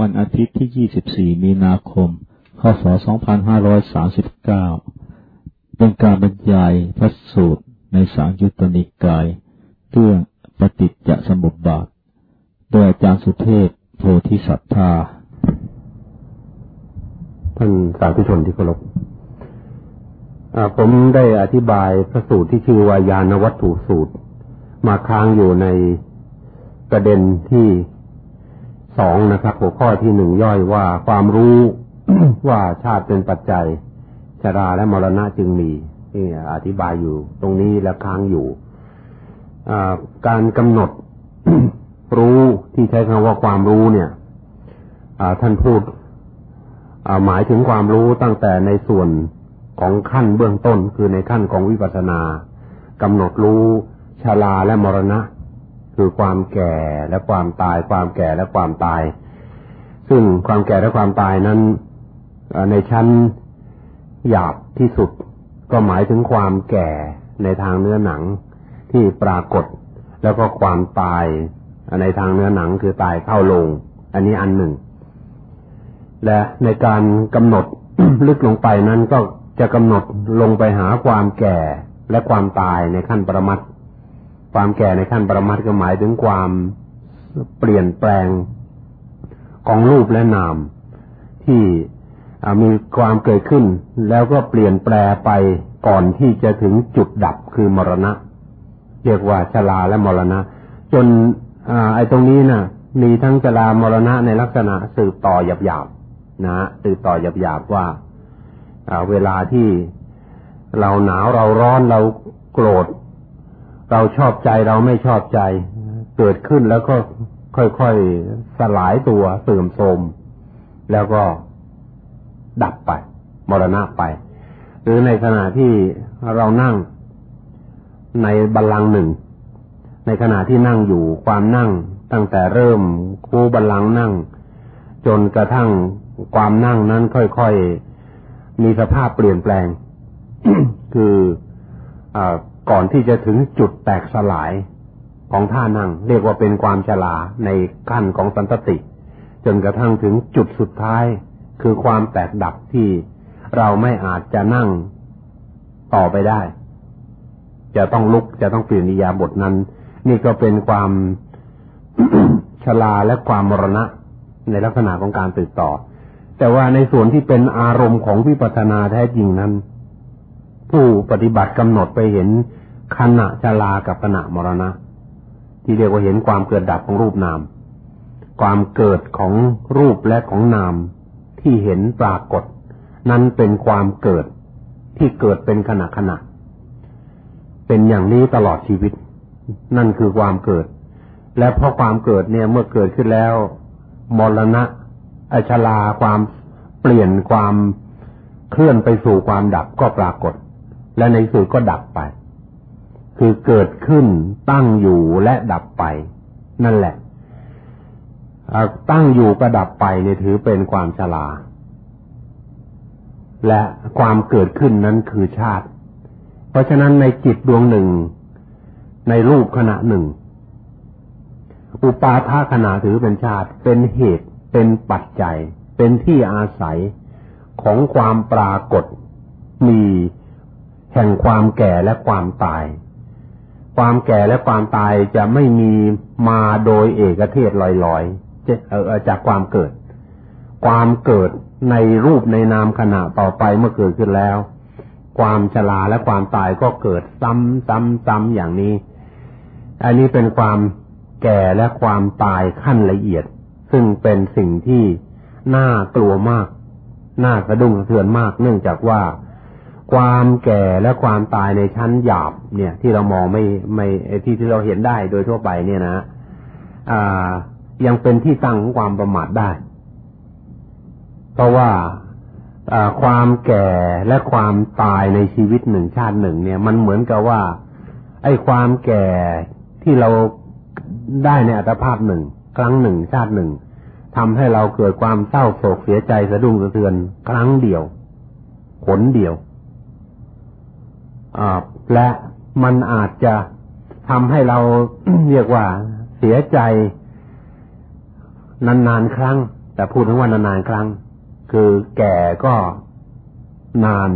วันอาทิตย์ที่ 24 มีนาคม พศ 2539 เป็นการบรรยายพระสูตรในสังยุตตนิกาย เรื่องปฏิจจสมุปบาท โดยอาจารย์สุเทพโพธิสัตธาท่านสาธุชนที่เคารพผมได้อธิบายพระสูตรที่ชื่อวายานวัตถุสูตร มาค้างอยู่ในประเด็นที่ สองนะครับ หัวข้อที่หนึ่งย่อยว่าความรู้ว่าชาติเป็นปัจจัยชราและมรณะจึงมีนี่อธิบายอยู่ ตรงนี้และค้างอยู่การกำหนดรู้ที่ใช้คำว่าความรู้เนี่ยท่านพูดหมายถึงความรู้ตั้งแต่ในส่วนของขั้นเบื้องต้น คือในขั้นของวิปัสสนากำหนดรู้ชาลาและมรณะ คือความแก่และความตาย ความแก่และความตาย ซึ่งความแก่และความตายนั้นในชั้นหยาบที่สุดก็หมายถึงความแก่ในทางเนื้อหนังที่ปรากฏ แล้วก็ความตายในทางเนื้อหนังคือตายเข้าลง อันนี้อันหนึ่ง และในการกำหนดลึกลงไปนั้นก็จะกำหนดลงไปหาความแก่และความตายในขั้นประมัตถ ความแก่ในขั้นปรมัตก็หมายถึงความเปลี่ยนแปลงของรูปและนาม ที่มีความเกิดขึ้น แล้วก็เปลี่ยนแปลไปก่อนที่จะถึงจุดดับคือมรณะ เรียกว่าชราและมรณะ จนอไอ้ตรงนี้นะ่ะ มีทั้งชรามรณะในลักษณะสืบต่อหยาบๆนะสืบต่อหยาบๆว่าเวลาที่เราหนาวเราร้อนเราโกรธ เราชอบใจเราไม่ชอบใจ เกิดขึ้นแล้วก็ค่อยๆสลายตัวเสื่อมโทรมแล้วก็ดับไป มรณะไป หรือในขณะที่เรานั่งในบัลลังก์หนึ่ง ในขณะที่นั่งอยู่ความนั่ง ตั้งแต่เริ่มคู่บัลลังก์นั่ง จนกระทั่งความนั่งนั้นค่อยๆมีสภาพเปลี่ยนแปลง คืออ ก่อนที่จะถึงจุดแตกสลายของท่านั่ง เรียกว่าเป็นความฉลาในขั้นของสันตติ จนกระทั่งถึงจุดสุดท้าย คือความแตกดับที่เราไม่อาจจะนั่งต่อไปได้ จะต้องลุกจะต้องเปลี่ยนนิยาบทนั้น นี่ก็เป็นความชลาและความมรณะในลักษณะของการตื่นต่อ แต่ว่าในส่วนที่เป็นอารมณ์ของวิปัสสนาแท้จริงนั้น ผู้ปฏิบัติกำหนดไปเห็น ขณะชลากับขณะมรณะ ที่เรียกว่าเห็นความเกิดดับของรูปนาม ความเกิดของรูปและของนามที่เห็นปรากฏ นั้นเป็นความเกิดที่เกิดเป็นขณะขณะ เป็นอย่างนี้ตลอดชีวิต นั่นคือความเกิด และเพราะความเกิดเนี่ยเมื่อเกิดขึ้นแล้วมรณะอชลาความเปลี่ยนความเคลื่อนไปสู่ความดับก็ปรากฏ และในสุดก็ดับไป คือเกิดขึ้นตั้งอยู่และดับไป นั่นแหละตั้งอยู่ก็ดับไปเนี่ยถือเป็นความชราและความเกิดขึ้นนั้นคือชาติ เพราะฉะนั้นในจิตดวงหนึ่ง ในรูปขณะหนึ่ง อุปาทาขณะถือเป็นชาติ เป็นเหตุ เป็นปัจจัย เป็นที่อาศัยของความปรากฏมีแห่งความแก่และความตาย ความแก่และความตายจะไม่มีมาโดยเอกเทศลอยๆจากความเกิด ความเกิดในรูปในนามขณะต่อไปเมื่อเกิดขึ้นแล้ว ความชราและความตายก็เกิดซ้ำซ้ำซ้ำอย่างนี้ อันนี้เป็นความแก่และความตายขั้นละเอียด ซึ่งเป็นสิ่งที่น่ากลัวมาก น่าสะดุ้งสะเทือนมาก เนื่องจากว่า ความแก่และความตายในชั้นหยาบเนี่ย ที่เรามองไม่ไม่ที่ที่เราเห็นได้โดยทั่วไปเนี่ยนะอ่า ยังเป็นที่ตั้งของความประมาทได้ เพราะว่าความแก่และความตายในชีวิตหนึ่งชาติหนึ่ง เนี่ย มันเหมือนกับว่า ไอ้ความแก่ที่เราได้ในอัตภาพหนึ่ง ครั้งหนึ่งชาติหนึ่งทำให้เราเกิดความเศร้าโศกเสียใจสะดุ้งสะเทือน ครั้งเดียวผลเดียว และมันอาจจะทำให้เราเรียกว่าเสียใจนานๆครั้ง แต่พูดถึงว่านานๆครั้ง คือแก่ก็นาน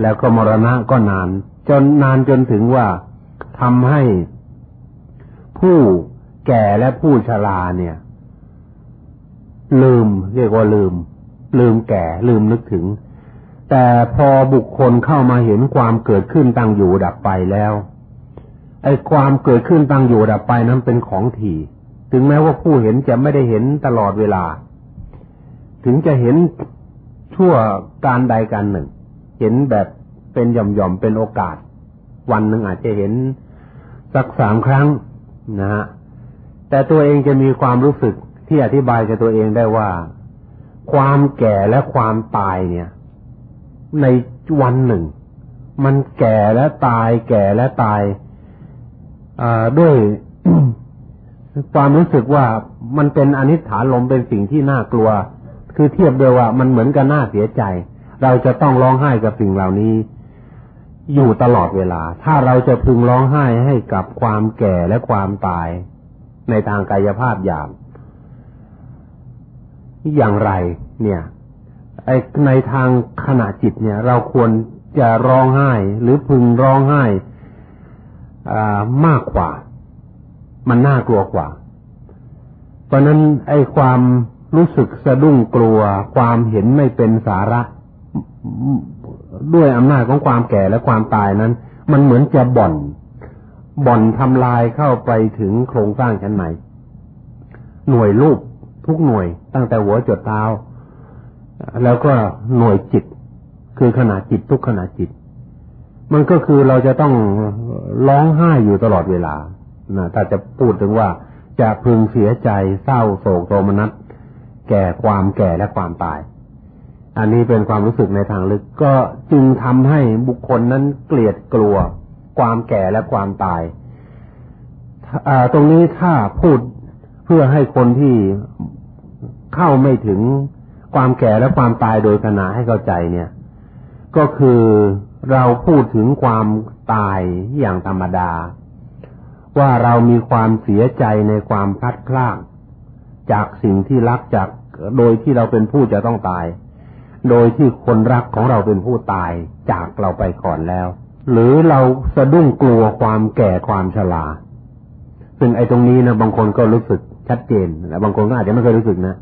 แล้วก็มรณะก็นาน จนนานจนถึงว่าทำให้ผู้แก่และผู้ชราเนี่ย ลืม เรียกว่าลืม ลืมแก่ลืมนึกถึง แต่พอบุคคลเข้ามาเห็นความเกิดขึ้นตั้งอยู่ดับไปแล้ว ไอ้ความเกิดขึ้นตั้งอยู่ดับไปนั้นเป็นของถี่ ถึงแม้ว่าผู้เห็นจะไม่ได้เห็นตลอดเวลา ถึงจะเห็นชั่วการใดการหนึ่ง เห็นแบบเป็นหย่อมๆเป็นโอกาส วันหนึ่งอาจจะเห็นสักสามครั้งนะฮะแต่ตัวเองจะมีความรู้สึกที่อธิบายกับตัวเองได้ว่า ความแก่และความตายเนี่ย ในวันหนึ่ง มันแก่และตาย แก่และตายด้วยความรู้สึกว่ามันเป็นอนิจฐานลมเป็นสิ่งที่น่ากลัว คือเทียบเด้วยวว่ามันเหมือนกับน่าเสียใจ เราจะต้องร้องไห้กับสิ่งเหล่านี้ อยู่ตลอดเวลา ถ้าเราจะพึงร้องไห้ให้กับความแก่และความตาย ในทางกายภาพอย่างอย่างไร เนี่ย ในทางขณะจิตเนี่ย เราควรจะร้องไห้หรือพึงร้องไห้มากกว่า มันน่ากลัวกว่า เพราะนั้นไอ้ความรู้สึกสะดุ้งกลัว ความเห็นไม่เป็นสาระ ด้วยอำนาจของความแก่และความตายนั้น มันเหมือนจะบ่อน บ่อนทำลายเข้าไปถึงโครงสร้างชั้นไหนหน่วยรูปทุกหน่วยตั้งแต่หัวจดเท้า แล้วก็หน่วยจิต คือขนาดจิตทุกขนาดจิต มันก็คือเราจะต้องร้องไห้อยู่ตลอดเวลานะถ้าจะพูดถึงว่าจะพึงเสียใจเศร้าโศกโทมนัสแก่ความแก่และความตาย อันนี้เป็นความรู้สึกในทางลึกก็จึงทำให้บุคคลนั้นเกลียดกลัว ความแก่และความตายตรงนี้ถ้าพูดเพื่อให้คนที่เข้าไม่ถึง ความแก่และความตายโดยขณะให้เข้าใจเนี่ย ก็คือเราพูดถึงความตายอย่างธรรมดา ว่าเรามีความเสียใจในความพลัดพรากจากสิ่งที่รักจากโดยที่เราเป็นผู้จะต้องตาย โดยที่คนรักของเราเป็นผู้ตายจากเราไปก่อนแล้ว หรือเราสะดุ้งกลัวความแก่ความชราซึ่งไอ้ตรงนี้นะบางคนก็รู้สึกชัดเจนและบางคนก็อาจจะไม่เคยรู้สึกนะ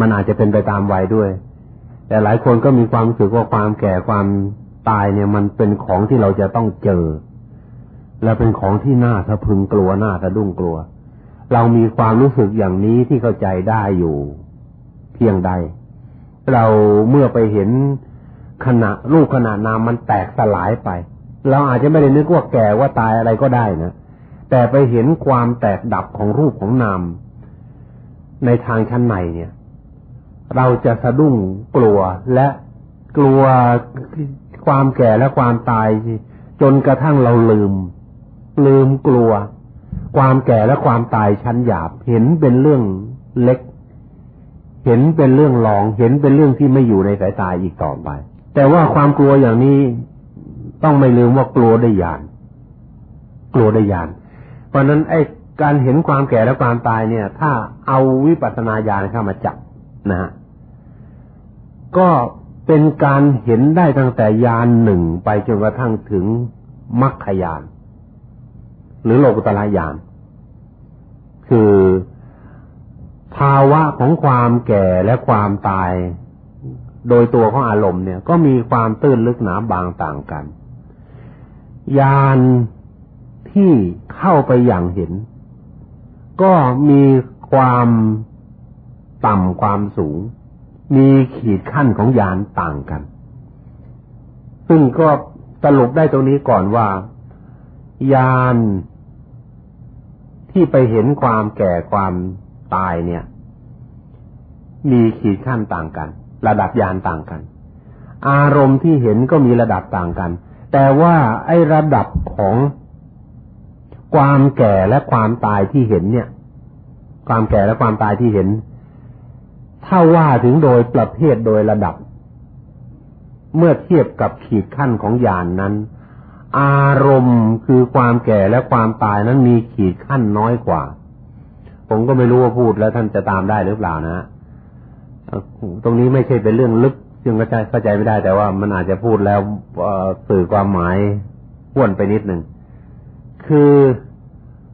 มันอาจจะเป็นไปตามวัยด้วย แต่หลายคนก็มีความรู้สึกว่าความแก่ความตายเนี่ย มันเป็นของที่เราจะต้องเจอ และเป็นของที่น่าสะพึงกลัวน่าสะดุ้งกลัว เรามีความรู้สึกอย่างนี้ที่เข้าใจได้อยู่ เพียงใด เราเมื่อไปเห็นขณะรูปขณะนามมันแตกสลายไป เราอาจจะไม่ได้นึกว่าแก่ว่าตายอะไรก็ได้นะแต่ไปเห็นความแตกดับของรูปของนามในทางชั้นในเนี่ย เราจะสะดุ้งกลัวและกลัวความแก่และความตาย จนกระทั่งเราลืม ลืมกลัว ความแก่และความตายชั้นหยาบ เห็นเป็นเรื่องเล็ก เห็นเป็นเรื่องรอง เห็นเป็นเรื่องที่ไม่อยู่ในสายตาอีกต่อไป แต่ว่าความกลัวอย่างนี้ต้องไม่ลืมว่ากลัวได้ยาน กลัวได้ยาน เพราะนั้นไอ้การเห็นความแก่และความตายเนี่ย ถ้าเอาวิปัสสนาญาณเข้ามาจับนะฮะ ก็เป็นการเห็นได้ตั้งแต่ยานหนึ่งไปจนกระทั่งถึงมรรคยาน หรือโลกุตละยาน คือภาวะของความแก่และความตาย โดยตัวของอารมณ์เนี่ย ก็มีความตื้นลึกหนาบางต่างกันยานที่เข้าไปอย่างเห็น ก็มีความต่ำความสูง มีขีดขั้นของยานต่างกัน ซึ่งก็สรุปได้ตรงนี้ก่อนว่า ยานที่ไปเห็นความแก่ความตายเนี่ย มีขีดขั้นต่างกัน ระดับยานต่างกัน อารมณ์ที่เห็นก็มีระดับต่างกัน แต่ว่าไอ้ระดับของความแก่และความตายที่เห็นเนี่ย ความแก่และความตายที่เห็น ถ้าว่าถึงโดยประเภทโดยระดับ เมื่อเทียบกับขีดขั้นของญาณนนั้น อารมณ์คือความแก่และความตายนั้นมีขีดขั้นน้อยกว่า ผมก็ไม่รู้ว่าพูดแล้วท่านจะตามได้หรือเปล่านะ ตรงนี้ไม่ใช่เป็นเรื่องลึกจึงเข้าใจเข้าใจไม่ได้แต่ว่ามันอาจจะพูดแล้วสื่อความหมายพ้วนไปนิดหนึ่ง คือ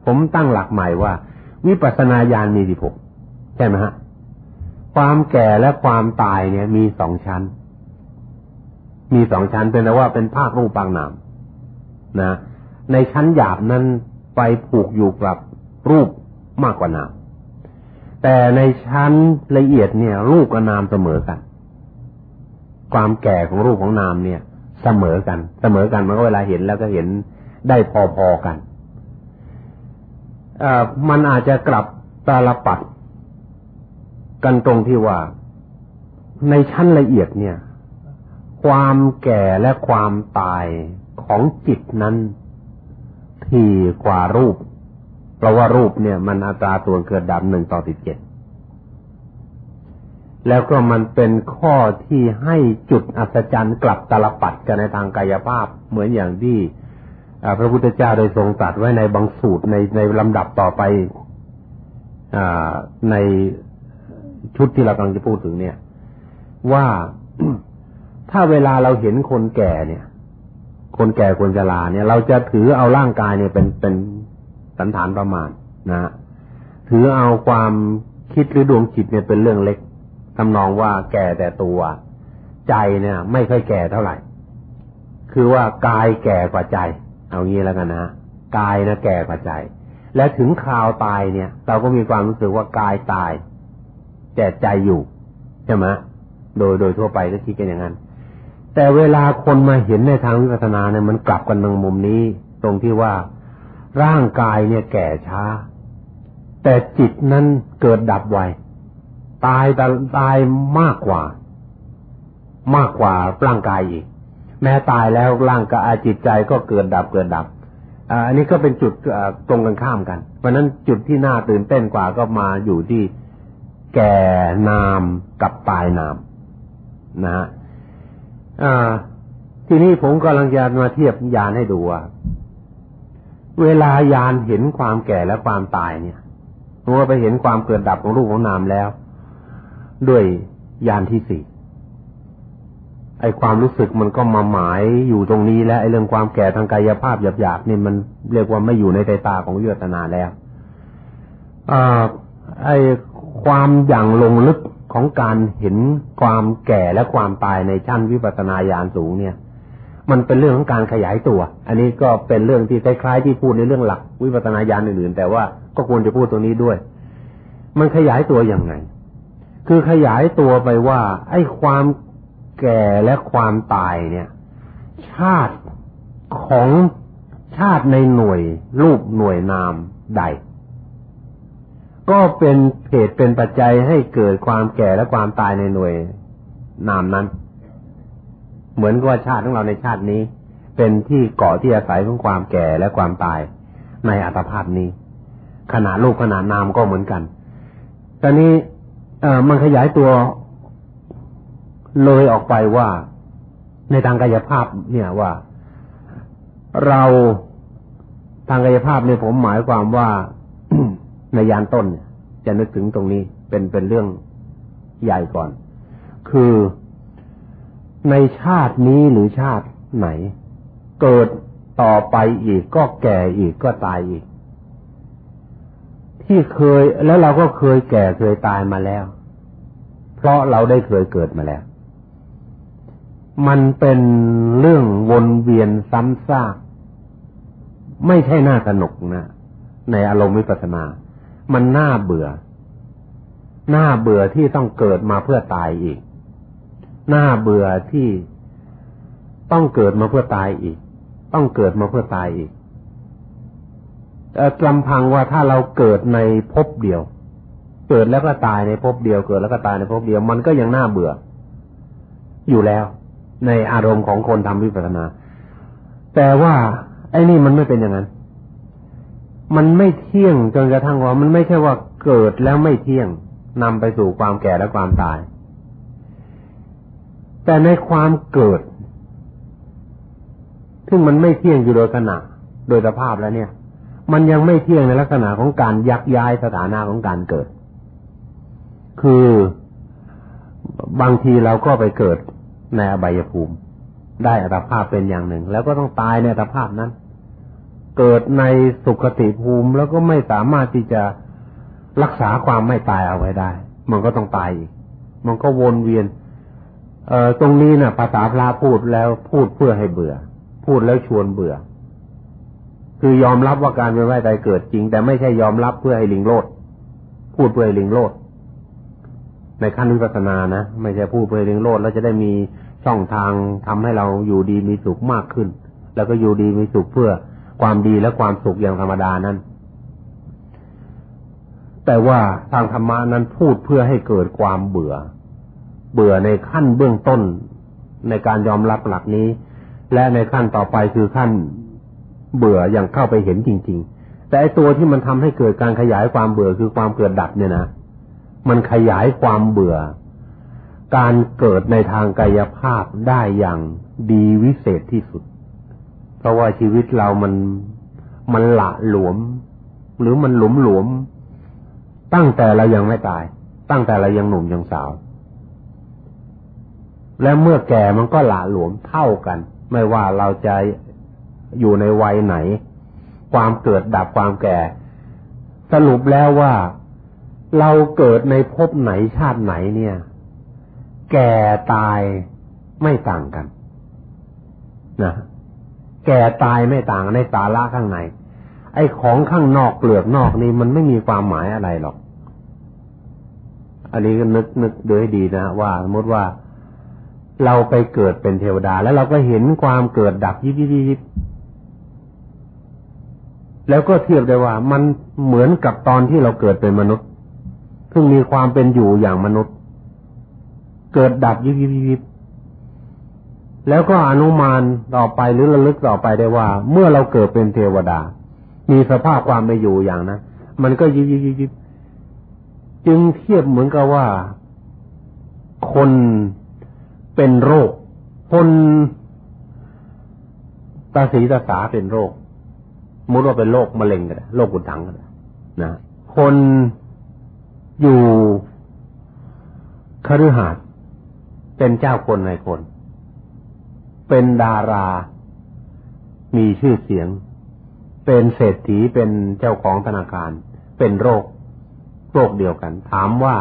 ผมตั้งหลักใหม่ว่า วิปัสสนาญาณมีสิบหกใช่ไหมฮะ ความแก่และความตายเนี่ย มีสองชั้น มีสองชั้นเป็นแต่ว่าเป็นภาครูปปางนามนะ ในชั้นหยาบนั้นไปผูกอยู่กับรูปมากกว่านาม แต่ในชั้นละเอียดเนี่ย รูปกับนามเสมอกัน ความแก่ของรูปของนามเนี่ย เสมอกัน เสมอกันมันก็เวลาเห็นแล้วก็เห็นได้พอๆกันมันอาจจะกลับตาลปัด กันตรงที่ว่า ในชั้นละเอียดเนี่ย ความแก่และความตายของจิตนั้นทีกว่ารูป เพราะว่ารูปเนี่ย มันอัตราส่วนเกิดดับหนึ่งต่อสิบเจ็ดแล้วก็มันเป็นข้อที่ให้จุดอัศจรรย์กลับตลปัดกันในทางกายภาพเหมือนอย่างที่พระพุทธเจ้าได้ทรงตรัสไว้ในบางสูตรในในลำดับต่อไปอใน ชุดที่เรากำลังจะพูดถึงเนี่ย ว่าถ้าเวลาเราเห็นคนแก่เนี่ย คนแก่คนชราเนี่ย เราจะถือเอาร่างกายเนี่ยเป็นเป็นสันฐานประมาณนะถือเอาความคิดหรือดวงจิตเนี่ยเป็นเรื่องเล็กทำนองว่าแก่แต่ตัว ใจเนี่ย ไม่ค่อยแก่เท่าไหร่ คือว่ากายแก่กว่าใจ เอางี้แล้วกันนะกายนะแก่กว่าใจ และถึงคราวตายเนี่ย เราก็มีความรู้สึกว่ากายตาย แต่ใจอยู่ใช่ไหมโดยโดยทั่วไปก็คิดกันอย่างนั้น แต่เวลาคนมาเห็นในทางวิปัสสนาเนี่ยมันกลับกันตรงมุมนี้ ตรงที่ว่าร่างกายเนี่ยแก่ช้า แต่จิตนั้นเกิดดับไวตายแต่ตายมากกว่า มากกว่าร่างกายอีก แม้ตายแล้วร่างกายจิตใจก็เกิดดับเกิดดับอันนี้ก็เป็นจุดตรงกันข้ามกัน เพราะนั้นจุดที่น่าตื่นเต้นกว่าก็มาอยู่ที่ แก่นามกับตายนามนะฮะทีนี้ผมกำลังจะมาเทียบยานให้ดูว่าเวลายานเห็นความแก่และความตายเนี่ยผมว่าไปเห็นความเกิดดับของรูปของนามแล้ว ด้วยยานที่สี่ไอความรู้สึกมันก็มาหมายอยู่ตรงนี้แล้วไอเรื่องความแก่ทางกายภาพหยาบๆนี่มันเรียกว่าไม่อยู่ในใจตาของวิปัสนาแล้วอไอ ความอย่างลงลึกของการเห็นความแก่และความตายในชั้นวิปัสสนาญาณสูงเนี่ย มันเป็นเรื่องของการขยายตัว อันนี้ก็เป็นเรื่องที่คล้ายๆที่พูดในเรื่องหลักวิปัสสนาญาณอื่นๆ แต่ว่าก็ควรจะพูดตรงนี้ด้วย มันขยายตัวอย่างไง คือขยายตัวไปว่า ไอ้ความแก่และความตายเนี่ย ชาติของชาติในหน่วยรูปหน่วยนามใด ก็เป็นเหตุเป็นปัจจัยให้เกิดความแก่และความตายในหน่วยนามนั้น เหมือนกับว่าชาติของเราในชาตินี้ เป็นที่เกาะที่อาศัยของความแก่และความตายในอัตภาพนี้ ขนาดรูปขนาดนามก็เหมือนกันตอนนี้เออมันขยายตัวเลยออกไปว่าในทางกายภาพเนี่ยว่า เราทางกายภาพเนี่ยผมหมายความว่า ในยานต้นเนี่ย จะนึกถึงตรงนี้เป็นเป็นเรื่องใหญ่ก่อน คือในชาตินี้หรือชาติไหน เกิดต่อไปอีกก็แก่อีกก็ตายอีก ที่เคยแล้วเราก็เคยแก่เคยตายมาแล้ว เพราะเราได้เคยเกิดมาแล้ว มันเป็นเรื่องวนเวียนซ้ำซาก ไม่ใช่น่าสนุกนะในอารมณ์วิปัสสนา มันน่าเบื่อ น่าเบื่อที่ต้องเกิดมาเพื่อตายอีก น่าเบื่อที่ต้องเกิดมาเพื่อตายอีก ต้องเกิดมาเพื่อตายอีกลำพังว่าถ้าเราเกิดในภพเดียว เกิดแล้วก็ตายในภพเดียว เกิดแล้วก็ตายในภพเดียว มันก็ยังน่าเบื่อ อยู่แล้ว ในอารมณ์ของคนทำวิปัสสนา แต่ว่า ไอ้นี่มันไม่เป็นอย่างนั้น มันไม่เที่ยงจนกระทั่งว่ามันไม่ใช่ว่าเกิดแล้วไม่เที่ยงนำไปสู่ความแก่และความตาย แต่ในความเกิด ซึ่งมันไม่เที่ยงอยู่โดยขณะ โดยสภาพแล้วเนี่ย มันยังไม่เที่ยงในลักษณะของการยักย้ายสถานะของการเกิด คือบางทีเราก็ไปเกิดในอบายภูมิ ได้อัตภาพเป็นอย่างหนึ่ง แล้วก็ต้องตายในอัตภาพนั้น เกิดในสุขติภูมิแล้วก็ไม่สามารถที่จะรักษาความไม่ตายเอาไว้ได้ มันก็ต้องตายอีก มันก็วนเวียน เอ่อตรงนี้นะ่ะ ภาษาพระพูดแล้วพูดเพื่อให้เบื่อ พูดแล้วชวนเบื่อ คือยอมรับว่าการเป็นว่ายตายเกิดจริง แต่ไม่ใช่ยอมรับเพื่อให้ลิงโลด พูดเพื่อให้ลิงโลด ในขั้นวิปัสสนานะไม่ใช่พูดเพื่อให้ลิงโลดแล้วจะได้มีช่องทางทำให้เราอยู่ดีมีสุขมากขึ้น แล้วก็อยู่ดีมีสุขเพื่อ ความดีและความสุขอย่างธรรมดานั้น แต่ว่าทางธรรมานั้นพูดเพื่อให้เกิดความเบื่อ เบื่อในขั้นเบื้องต้นในการยอมรับหลักนี้ และในขั้นต่อไปคือขั้นเบื่ออย่างเข้าไปเห็นจริง ๆ แต่ไอตัวที่มันทำให้เกิดการขยายความเบื่อคือความเกิดดับเนี่ยนะมันขยายความเบื่อ การเกิดในทางกายภาพได้อย่างดีวิเศษที่สุด เพราะว่าชีวิตเรามันมันละหลวม หรือมันหลวมหลวม ตั้งแต่เรายังไม่ตาย ตั้งแต่เรายังหนุ่มยังสาว และเมื่อแก่มันก็หละหลวมเท่ากัน ไม่ว่าเราจะอยู่ในวัยไหน ความเกิดดับความแก่ สรุปแล้วว่าเราเกิดในภพไหนชาติไหนเนี่ย แก่ตายไม่ต่างกัน นะ แก่ตายไม่ต่างในสาระข้างใน ไอ้ของข้างนอกเปลือกนอกนี่มันไม่มีความหมายอะไรหรอก อันนี้ก็นึกนึกดูให้ดีนะว่าสมมติว่าเราไปเกิดเป็นเทวดา แล้วเราก็เห็นความเกิดดับยิบยิบยิบแล้วก็เทียบได้ว่ามันเหมือนกับตอนที่เราเกิดเป็นมนุษย์ซึ่งมีความเป็นอยู่อย่างมนุษย์ เกิดดับยิบยิบยิบ แล้วก็อนุมานต่อไปหรือระลึกต่อไปได้ว่า เมื่อเราเกิดเป็นเทวดา มีสภาพความไม่อยู่อย่างนะมันก็ยิบยิบยิบยิบจึงเทียบเหมือนกับว่าคนเป็นโรค คนตาสีตาสาเป็นโรคมุดว่าเป็นโรคมะเร็งกันโรคกุดถังกันนะคนอยู่คฤหาสน์เป็นเจ้าคนในคน เป็นดารา มีชื่อเสียง เป็นเศรษฐีเป็นเจ้าของธนาคาร เป็นโรค โรคเดียวกัน ถามว่า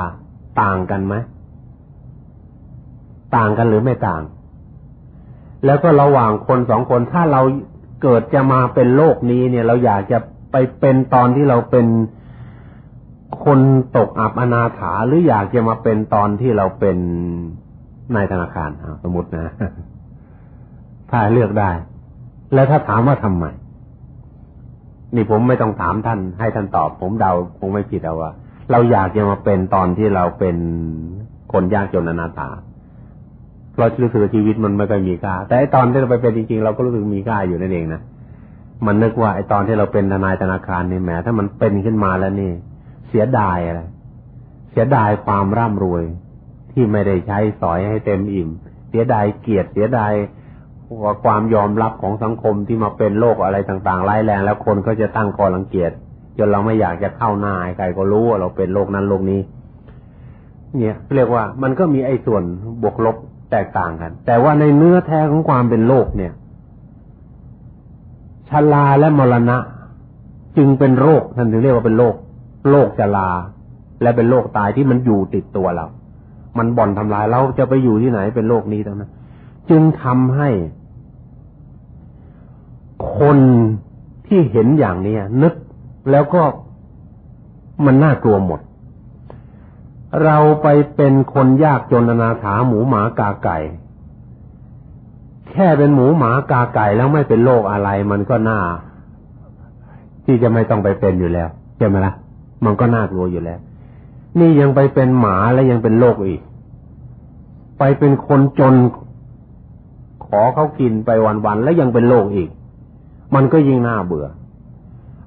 ต่างกันไหมต่างกันหรือไม่ต่าง แล้วก็ระหว่างคนสองคนถ้าเราเกิดจะมาเป็นโลกนี้เนี่ย เราอยากจะไปเป็นตอนที่เราเป็นคนตกอับอนาถาหรืออยากจะมาเป็นตอนที่เราเป็นนายธนาคารสมมตินะ ถ้าเลือกได้ แล้วถ้าถามว่าทำไมนี่ผมไม่ต้องถามท่าน ให้ท่านตอบ ผมเดาคงไม่ผิดเอาว่า เราอยากจะมาเป็นตอนที่เราเป็นคนยากจนอนาถาเรารู้สึกชีวิตมันไม่ค่อยมีค่า แต่ไอตอนที่เราไปเป็นจริงๆ เราก็รู้สึกมีค่าอยู่นั่นเองนะมันนึกว่าไอตอนที่เราเป็นทนายธนาคารนี่แหมถ้ามันเป็นขึ้นมาแล้วนี่ เสียดายอะไรเสียดายความร่ำรวยที่ไม่ได้ใช้สอยให้เต็มอิ่ม เสียดายเกียรติเสียดาย ว่าความยอมรับของสังคมที่มาเป็นโรคอะไรต่างๆร้ายแรง แล้วคนก็จะตั้งคอรังเกียจจนเราไม่อยากจะเข้าหน้าใครก็รู้ว่าเราเป็นโรคนั้นโรคนี้ เนี่ยเรียกว่ามันก็มีไอ้ส่วนบวกลบแตกต่างกัน แต่ว่าในเนื้อแท้ของความเป็นโรคเนี่ยชาลาและมรณะ จึงเป็นโรคท่านถึงเรียกว่าเป็นโรคโรคชาลา และเป็นโรคตายที่มันอยู่ติดตัวเรา มันบ่อนทำลายเราจะไปอยู่ที่ไหนเป็นโรคนี้ทั้งนั้นจึงทำให้ คนที่เห็นอย่างนี้นึกแล้วก็มันน่ากลัวหมด เราไปเป็นคนยากจนนาถาหมูหมากาไก่ แค่เป็นหมูหมากาไก่แล้วไม่เป็นโรคอะไร มันก็น่า ที่จะไม่ต้องไปเป็นอยู่แล้วใช่ไหมละ่ะ มันก็น่ากลัวอยู่แล้ว นี่ยังไปเป็นหมาแล้วยังเป็นโรคอีก ไปเป็นคนจนขอเขากินไปวันๆแล้วยังเป็นโรคอีก มันก็ยิ่งน่าเบื่อ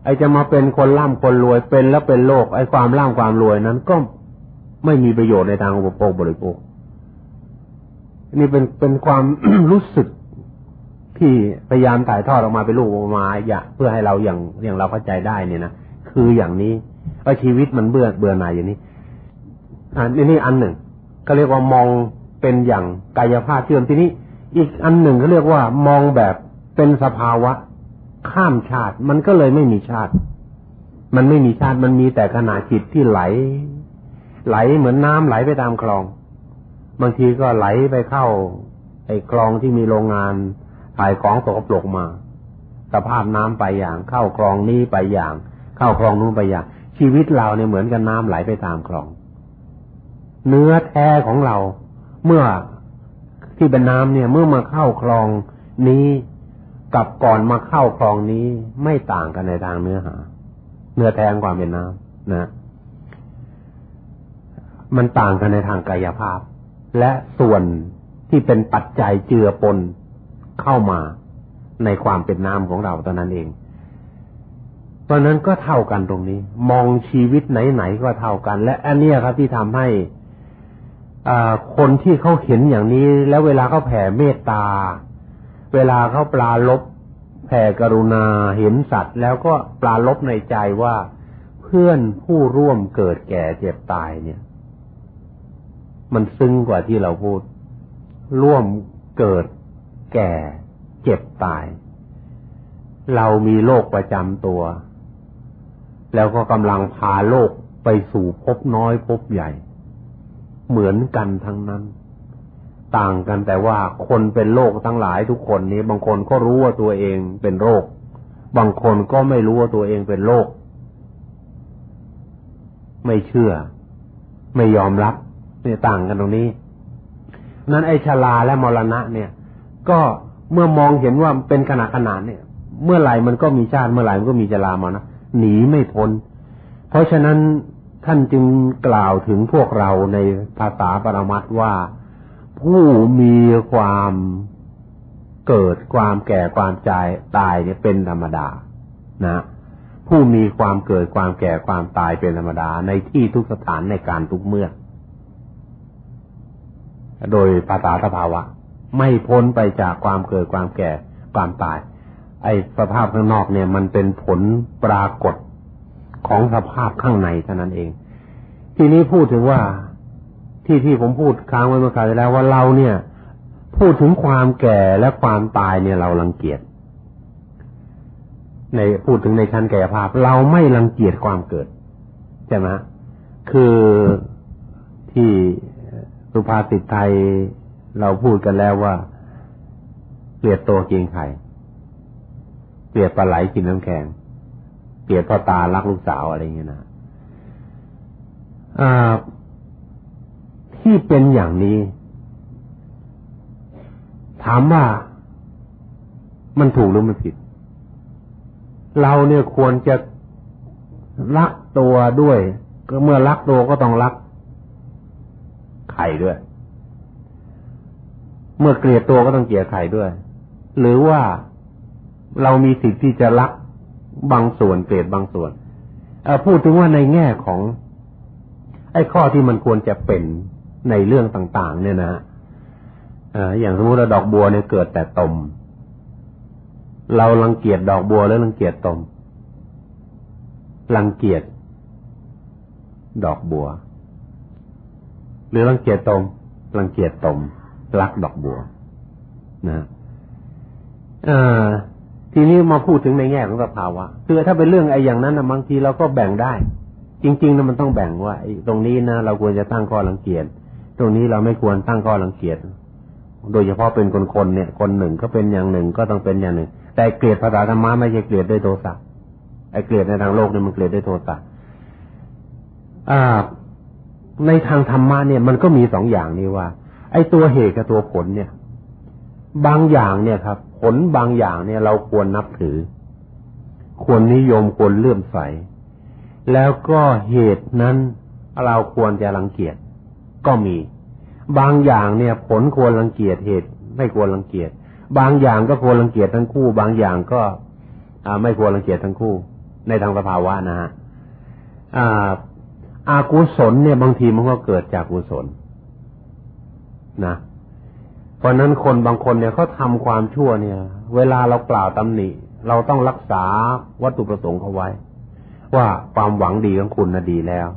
ไอจะมาเป็นคนร่ำคนรวยเป็นแล้วเป็นโลก ไอความร่ำความรวยนั้นก็ไม่มีประโยชน์ในทางอุปโภคบริโภคนี่เป็นเป็นความรู้สึกที่พยายามถ่ายทอดออกมาเป็นลูกออกมาอย่าเพื่อให้เราอย่างอย่างเราเข้าใจได้เนี่ยนะคืออย่างนี้ว่าชีวิตมันเบื่อเบื่อหน่ายอย่างนี้อันนี้อันหนึ่งก็เรียกว่ามองเป็นอย่างกายภาพเชื่อมทีนี้ อีกอันหนึ่งเขาเรียกว่ามองแบบเป็นสภาวะ ข้ามชาติ มันก็เลยไม่มีชาติ มันไม่มีชาติมันมีแต่ขณะจิตที่ไหล ไหลเหมือนน้ำไหลไปตามคลอง บางทีก็ไหลไปเข้า ไอ้คลองที่มีโรงงานถ่ายของสกปรกมา สภาพน้ำไปอย่าง เข้าคลองนี้ไปอย่าง เข้าคลองนู้นไปอย่าง ชีวิตเราเนี่ยเหมือนกับน้ำไหลไปตามคลอง เนื้อแท้ของเรา เมื่อที่เป็นน้ำเนี่ย เมื่อมาเข้าคลองนี้ กับก่อนมาเข้าคลองนี้ไม่ต่างกันในทางเนื้อหา เนื้อแท้ความเป็นน้ำนะ มันต่างกันในทางกายภาพ และส่วนที่เป็นปัจจัยเจือปนเข้ามาในความเป็นน้ำของเราตอนนั้นเองตอนนั้นก็เท่ากันตรงนี้ มองชีวิตไหนๆก็เท่ากัน และอันนี้ครับที่ทำให้คนที่เขาเห็นอย่างนี้ แล้วเวลาเขาแผ่เมตตา เวลาเขาปลาลบแผ่กรุณาเห็นสัตว์ แล้วก็ปลาลบในใจว่าเพื่อนผู้ร่วมเกิดแก่เจ็บตายเนี่ย มันซึ้งกว่าที่เราพูด ร่วมเกิดแก่เจ็บตาย เรามีโรคประจำตัว แล้วก็กำลังพาโลกไปสู่พบน้อยพบใหญ่ เหมือนกันทั้งนั้น ต่างกันแต่ว่าคนเป็นโรคทั้งหลายทุกคนนี้ บางคนก็รู้ว่าตัวเองเป็นโรค บางคนก็ไม่รู้ว่าตัวเองเป็นโรค ไม่เชื่อ ไม่ยอมรับเนี่ยต่างกันตรงนี้ นั้นไอ้ชลาและมรณะ เนี่ย ก็เมื่อมองเห็นว่าเป็นขนาดขนาดเนี่ย เมื่อไหร่มันก็มีชาติเมื่อไหร่มันก็มีชลามานะหนีไม่พ้น เพราะฉะนั้นท่านจึงกล่าวถึงพวกเราในภาษาปรมัตว่า ผู้มีความเกิดความแก่ความใจตายเนี่ยเป็นธรรมดา นะผู้มีความเกิดความแก่ความตายเป็นธรรมดา ในที่ทุกสถานในการทุกเมื่อ โดยภาษาสภาวะ ไม่พ้นไปจากความเกิดความแก่ความตาย ไอ้สภาพข้างนอกเนี่ย มันเป็นผลปรากฏของสภาพข้างในเท่านั้นเอง ทีนี้พูดถึงว่า ที่ที่ผมพูดค้างไว้เมื่อคราวที่แล้วว่าเราเนี่ย พูดถึงความแก่และความตายเนี่ยเราลังเกียจในพูดถึงในชั้นกายภาพ เราไม่รังเกียจความเกิดใช่ไหมคือที่สุภาษิตไทยเราพูดกันแล้วว่าเกลียดตัวกินไข่เกลียดปลาไหลกินน้ำแข็งเกลียดพ่อตารักลูกสาวอะไรเงี้ยนะอ่า ที่เป็นอย่างนี้ ถามว่ามันถูกหรือมันผิด เราเนี่ยควรจะรักตัวด้วย ก็เมื่อรักตัวก็ต้องรักไข่ด้วย เมื่อเกลียดตัวก็ต้องเกลียดไข่ด้วย หรือว่าเรามีสิทธิ์ที่จะรักบางส่วนเกรดบางส่วนพูดถึงว่าในแง่ของ ไอ้ข้อที่มันควรจะเป็น ในเรื่องต่างๆ เนี่ยนะอย่างสมมติว่าดอกบัวเนี่ยเกิดแต่ตม เราลังเกียจดอกบัวแล้วลังเกียจตมลังเกียจดอกบัว หรือลังเกียจตมลังเกียจตม รักดอกบัว นะอ่าทีนี้มาพูดถึงในแง่ของสภาวะ คือถ้าเป็นเรื่องไอ้อย่างนั้นนะบางทีเราก็แบ่งได้ จริงๆนะมันต้องแบ่งว่าตรงนี้นะเราควรจะตั้งข้อรังเกียจ ตรงนี้เราไม่ควรตั้งข้อรังเกียจ โดยเฉพาะเป็นคนๆเนี่ย คนหนึ่งก็เป็นอย่างหนึ่งก็ต้องเป็นอย่างหนึ่ง แต่เกลียดภาษาธรรมะไม่ใช่เกลียดด้วยโทสะไอ้เกลียดในทางโลกเนี่ยมันเกลียดด้วยโทสะอ่า ในทางธรรมะเนี่ยมันก็มีสองอย่างนี้ว่า ไอ้ตัวเหตุกับตัวผลเนี่ย บางอย่างเนี่ยครับ ผลบางอย่างเนี่ยเราควรนับถือ ควรนิยมควรเลื่อมใส แล้วก็เหตุนั้นเราควรจะรังเกียจ ก็มี บางอย่างเนี่ย ผลควรรังเกียจเหตุ ไม่ควรรังเกียจบางอย่างก็ควรรังเกียจทั้งคู่ บางอย่างก็ไม่ควรรังเกียจทั้งคู่ ในทางสภาวะนะฮะอากุศลเนี่ยบางทีมันก็เกิดจากกุศลนะ เพราะนั้นคนบางคนเนี่ยเขาทาความชั่วเนี่ย เวลาเรากล่าวตำหนิ เราต้องรักษาวัตถุประสงค์เขาไว้ ว่าความหวังดีของคุณน่ะดีแล้ว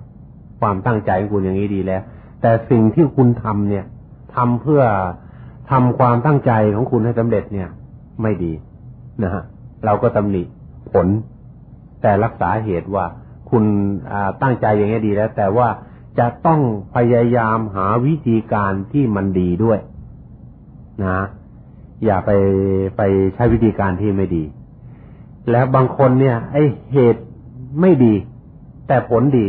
ความตั้งใจของคุณอย่างนี้ดีแล้ว แต่สิ่งที่คุณทำเนี่ยททำเพื่อทำความตั้งใจของคุณให้สำเร็จเนี่ย ไม่ดีนะฮะเราก็ตำหนิผล แต่รักษาเหตุว่าคุณตั้งใจอย่างนี้ดีแล้ว แต่ว่าจะต้องพยายามหาวิธีการที่มันดีด้วย นะ อย่าไปไปใช้วิธีการที่ไม่ดี แล้วบางคนเนี่ย ไอเหตุไม่ดี แต่ผลดี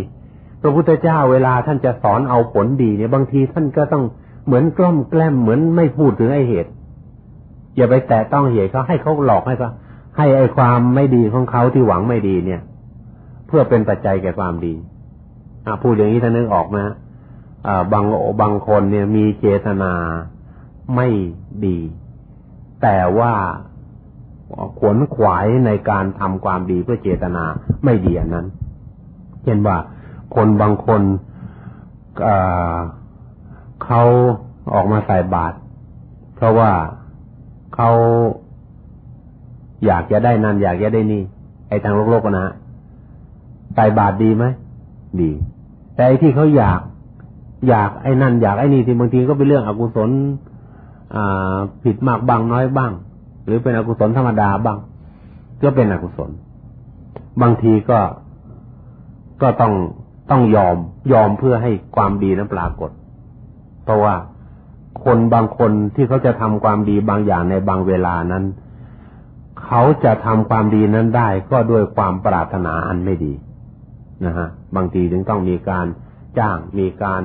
ระพุทธเจ้าเวลาท่านจะสอนเอาผลดีเนี่ยบางทีท่านก็ต้องเหมือนกล้อมแกล้มเหมือนไม่พูดถึงไอ้เหตุ อย่าไปแตะต้องเหตุเขาให้เขาหลอกให้เขาให้ไอความไม่ดีของเขาที่หวังไม่ดีเนี่ย เพื่อเป็นปัจจัยแก่ความดีอพูดอย่างนี้ท่านนึกออกไหมอ่าบางบางคนเนี่ยมีเจตนาไม่ดี แต่ว่าขวนขวายในการทำความดีเพื่อเจตนาไม่ดีอันนั้น เช่นว่า คนบางคนเขาออกมาใส่บาตรเพราะว่าเขาอยากจะได้นั่นอยากจะได้นี่ ไอ้ทางโลกโลกนะใส่บาตรดีไหมดี แต่ไอ้ที่เขาอยาก อยากไอ้นั่น อยากไอ้นี่ที่บางทีก็เป็นเรื่องอกุศลผิดมากบ้างน้อยบ้าง หรือเป็นอกุศลธรรมดาบ้าง ก็เป็นอกุศล บางทีก็ก็ต้อง ต้องยอมยอมเพื่อให้ความดีนั้นปรากฏ เพราะว่าคนบางคนที่เขาจะทำความดีบางอย่างในบางเวลานั้น เขาจะทำความดีนั้นได้ก็ด้วยความปรารถนาอันไม่ดีนะฮะบางทีถึงต้องมีการจ้างมีการ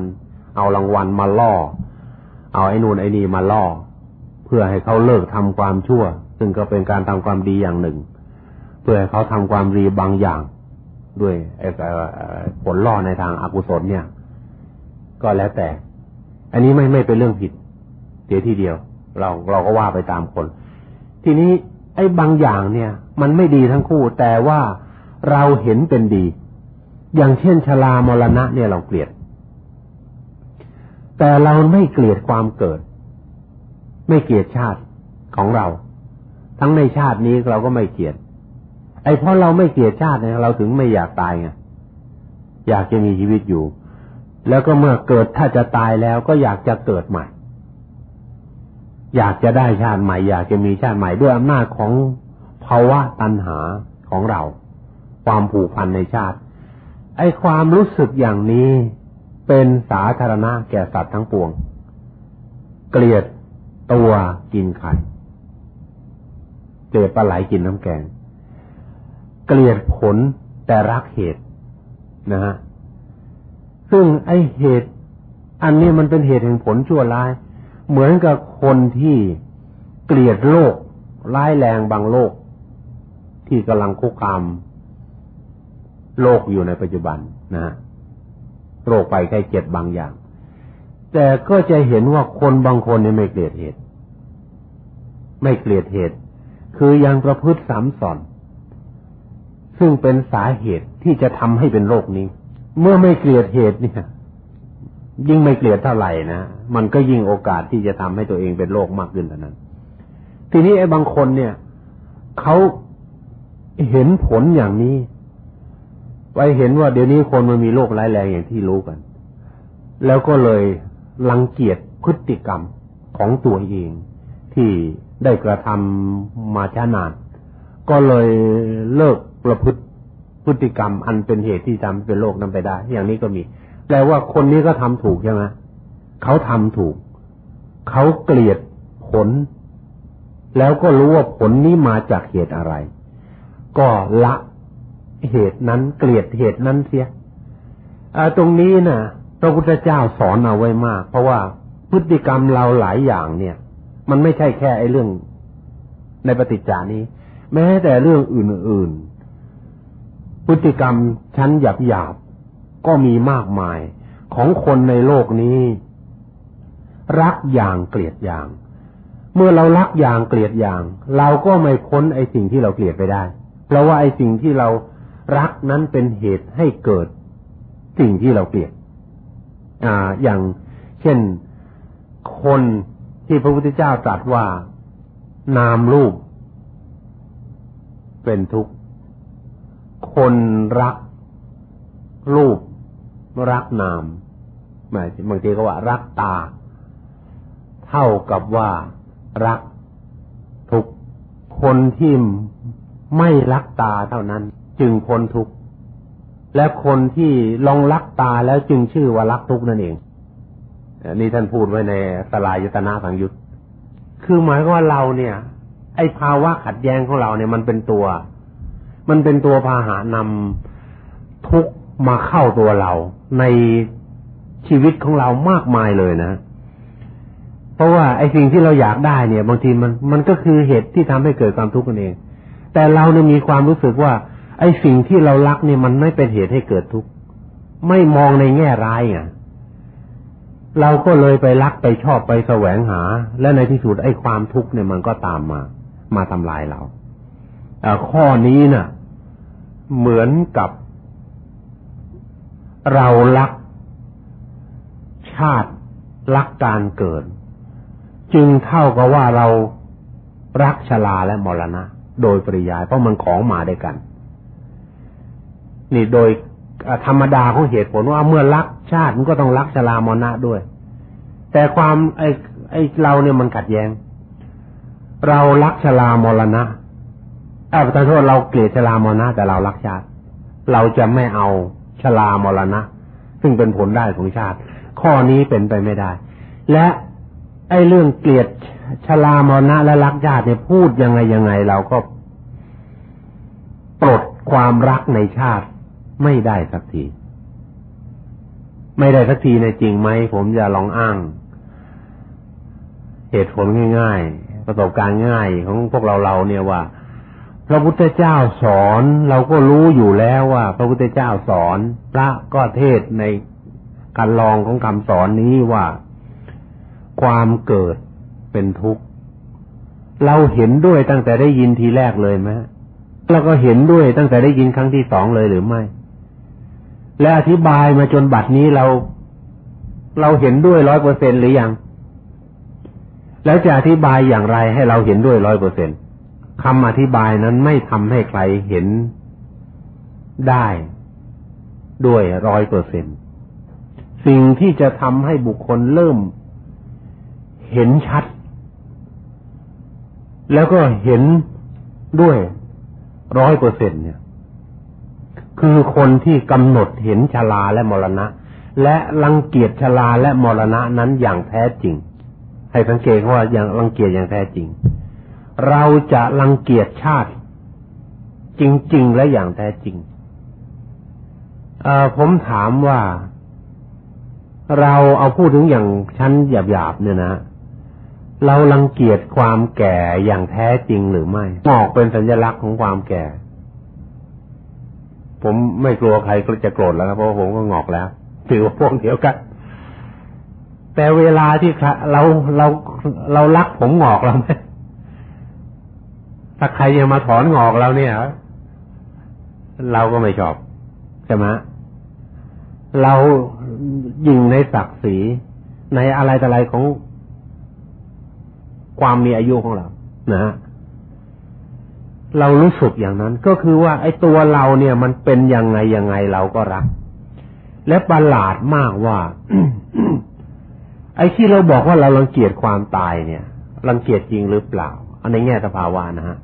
เอารางวัลมาล่อ เอาไอ้นู่นไอ้นี่มาล่อ เพื่อให้เขาเลิกทำความชั่ว ซึ่งก็เป็นการทำความดีอย่างหนึ่ง เพื่อให้เขาทำความดีบางอย่าง ด้วยผลล่อในทางอากุศลเนี่ย ก็แล้วแต่ อันนี้ไม่ไม่เป็นเรื่องผิดเดียวทีเดียว เราเราก็ว่าไปตามคน ทีนี้ไอ้บางอย่างเนี่ย มันไม่ดีทั้งคู่ แต่ว่าเราเห็นเป็นดี อย่างเช่นชลามรณะเนี่ยเราเกลียด แต่เราไม่เกลียดความเกิด ไม่เกลียดชาติของเรา ทั้งในชาตินี้เราก็ไม่เกลียด ไอ้เพราะเราไม่เกลียดชาติเนี่ยเราถึงไม่อยากตายไงอยากจะมีชีวิตอยู่ แล้วก็เมื่อเกิดถ้าจะตายแล้วก็อยากจะเกิดใหม่ อยากจะได้ชาติใหม่ อยากจะมีชาติใหม่ด้วยอำนาจของภาวะตัณหาของเรา ความผูกพันในชาติ ไอ้ความรู้สึกอย่างนี้เป็นสาธารณะแก่สัตว์ทั้งปวง เกลียดตัวกินไข่เกลียดปลาไหลกินน้ำแกง เกลียดผลแต่รักเหตุนะฮะซึ่งไอเหตุ อันนี้มันเป็นเหตุแห่งผลชั่วร้าย เหมือนกับคนที่เกลียดโลกร้ายแรงบางโลก ที่กำลังคุกคามโลกอยู่ในปัจจุบันนะฮะโรคไปไข้เจ็บบางอย่าง แต่ก็จะเห็นว่าคนบางคนเนี่ยไม่เกลียดเหตุ ไม่เกลียดเหตุ คือยังประพฤติสามสอน ซึ่งเป็นสาเหตุที่จะทำให้เป็นโรคนี้ เมื่อไม่เกลียดเหตุเนี่ย ยิ่งไม่เกลียดเท่าไหร่นะมันก็ยิ่งโอกาสที่จะทำให้ตัวเองเป็นโรคมากขึ้นเท่านั้น ทีนี้ไอ้บางคนเนี่ยเขาเห็นผลอย่างนี้ ไปเห็นว่าเดี๋ยวนี้คนมันมีโรคร้ายแรงอย่างที่รู้กัน แล้วก็เลยรังเกียจพฤติกรรมของตัวเองที่ได้กระทำมาช้านาน ก็เลยเลิก ประพฤติพฤติกรรมอันเป็นเหตุที่ทำเป็นโรคนั้นไปได้ อย่างนี้ก็มี แปลว่าคนนี้ก็ทำถูกใช่ไหมเขาทำถูก เขาเกลียดผล แล้วก็รู้ว่าผลนี้มาจากเหตุอะไร ก็ละเหตุนั้นเกลียดเหตุนั้นเสียตรงนี้นะ่ะ พระพุทธเจ้าสอนเอาไว้มาก เพราะว่าพฤติกรรมเราหลายอย่างเนี่ย มันไม่ใช่แค่ไอ้เรื่องในปฏิจจานี้ แม้แต่เรื่องอื่นๆ พฤติกรรมชั้นหยาบหยาบก็มีมากมายของคนในโลกนี้ รักอย่างเกลียดอย่าง เมื่อเรารักอย่างเกลียดอย่าง เราก็ไม่พ้นไอ้สิ่งที่เราเกลียดไปได้ เพราะว่าไอ้สิ่งที่เรารักนั้นเป็นเหตุให้เกิดสิ่งที่เราเกลียด อ่า อย่างเช่นคนที่พระพุทธเจ้าตรัสว่านามรูปเป็นทุกข์ คนรักรูปรักนามหมายบางทีก็ว่ารักตา เท่ากับว่ารักทุกคนที่ไม่รักตาเท่านั้น จึงพ้นทุกข์และคนที่ลองรักตาแล้วจึงชื่อว่ารักทุกข์นั่นเองนี่ท่านพูดไว้ในสลายยตนาสังยุตคือหมายว่าเราเนี่ย ไอ้ภาวะขัดแย้งของเราเนี่ยมันเป็นตัว มันเป็นตัวพาหานำทุกมาเข้าตัวเราในชีวิตของเรามากมายเลยนะ เพราะว่าไอ้สิ่งที่เราอยากได้เนี่ย บางทีมันมันก็คือเหตุที่ทำให้เกิดความทุกข์กันเอง แต่เราเนี่ยมีความรู้สึกว่า ไอ้สิ่งที่เรารักเนี่ยมันไม่เป็นเหตุให้เกิดทุกข์ไม่มองในแง่ร้ายอะเราก็เลยไปรักไปชอบไปแสวงหา และในที่สุดไอ้ความทุกข์เนี่ยมันก็ตามมา มาทำลายเราข้อนี้นะ่ะ เหมือนกับเรารักชาติรักการเกิด จึงเท่ากับว่าเรารักชลาและมรณะ โดยปริยาย เพราะมันของมาด้วยกัน นี่โดยธรรมดาของเหตุผลว่าเมื่อรักชาติมันก็ต้องรักชรามรณะด้วย แต่ความไอ้ไอ้เราเนี่ยมันขัดแย้ง เรารักชรามรณะ อ้าวประโทษเราเกลียดชรามรณะแต่เรารักชาติ เราจะไม่เอาชรามรณะ ซึ่งเป็นผลได้ของชาติ ข้อนี้เป็นไปไม่ได้ และไอ้เรื่องเกลียดชรามรณะและรักชาติเนี่ยพูดยังไงยังไงเราก็ปลดความรักในชาติไม่ได้สักที ไม่ได้สักทีในจริงไหมผมจะลองอ้าง เหตุผลง่าย ๆ ประสบการณ์ง่ายของพวกเราเราเนี่ยว่า พระพุทธเจ้าสอนเราก็รู้อยู่แล้วว่า พระพุทธเจ้าสอน พระก็เทศในการลองของคำสอนนี้ว่า ความเกิดเป็นทุกข์ เราเห็นด้วยตั้งแต่ได้ยินทีแรกเลยไหมแล้วก็เห็นด้วยตั้งแต่ได้ยินครั้งที่สองเลยหรือไม่ และอธิบายมาจนบัดนี้เรา เราเห็นด้วยร้อยเปอร์เซ็นหรือยัง แล้วจะอธิบายอย่างไรให้เราเห็นด้วยร้อยเปอร์เซ็นต์ คำอธิบายนั้นไม่ทำให้ใครเห็นได้ด้วยร้อยเปอร์เซ็นสิ่งที่จะทำให้บุคคลเริ่มเห็นชัด แล้วก็เห็นด้วยร้อยเปอร์เซ็นเนี่ย คือคนที่กำหนดเห็นชลาและมรณะ และรังเกียจชลาและมรณะนั้นอย่างแท้จริง ให้สังเกตว่าอย่างรังเกียจอย่างแท้จริง เราจะรังเกียจชาติ จริง ๆ และอย่างแท้จริงผมถามว่า เราเอาพูดถึงอย่างชั้นหยาบๆเนี่ยนะเรารังเกียจความแก่อย่างแท้จริงหรือไม่หมอกเป็นสัญลักษณ์ของความแก่ ผมไม่กลัวใครก็จะโกรธแล้วครับเพราะผมก็งอกแล้วถือว่าพวกเดียวกัน แต่เวลาที่เราเราเรารักผมงอกเราไหม ถ้าใครยังมาถอนงอกเราเนี่ย เราก็ไม่ชอบใช่ไหมเรายิงในศักดิ์ศรีในอะไรแต่อะไรของความมีอายุของเรา นะฮะเรารู้สึกอย่างนั้น ก็คือว่า ไอ้ตัวเราเนี่ย มันเป็นยังไงยังไงเราก็รัก และประหลาดมากว่า ไอ้ที่เราบอกว่าเรารังเกียจความตายเนี่ยรังเกียจจริงหรือเปล่า อันในแง่สภาวะนะฮะ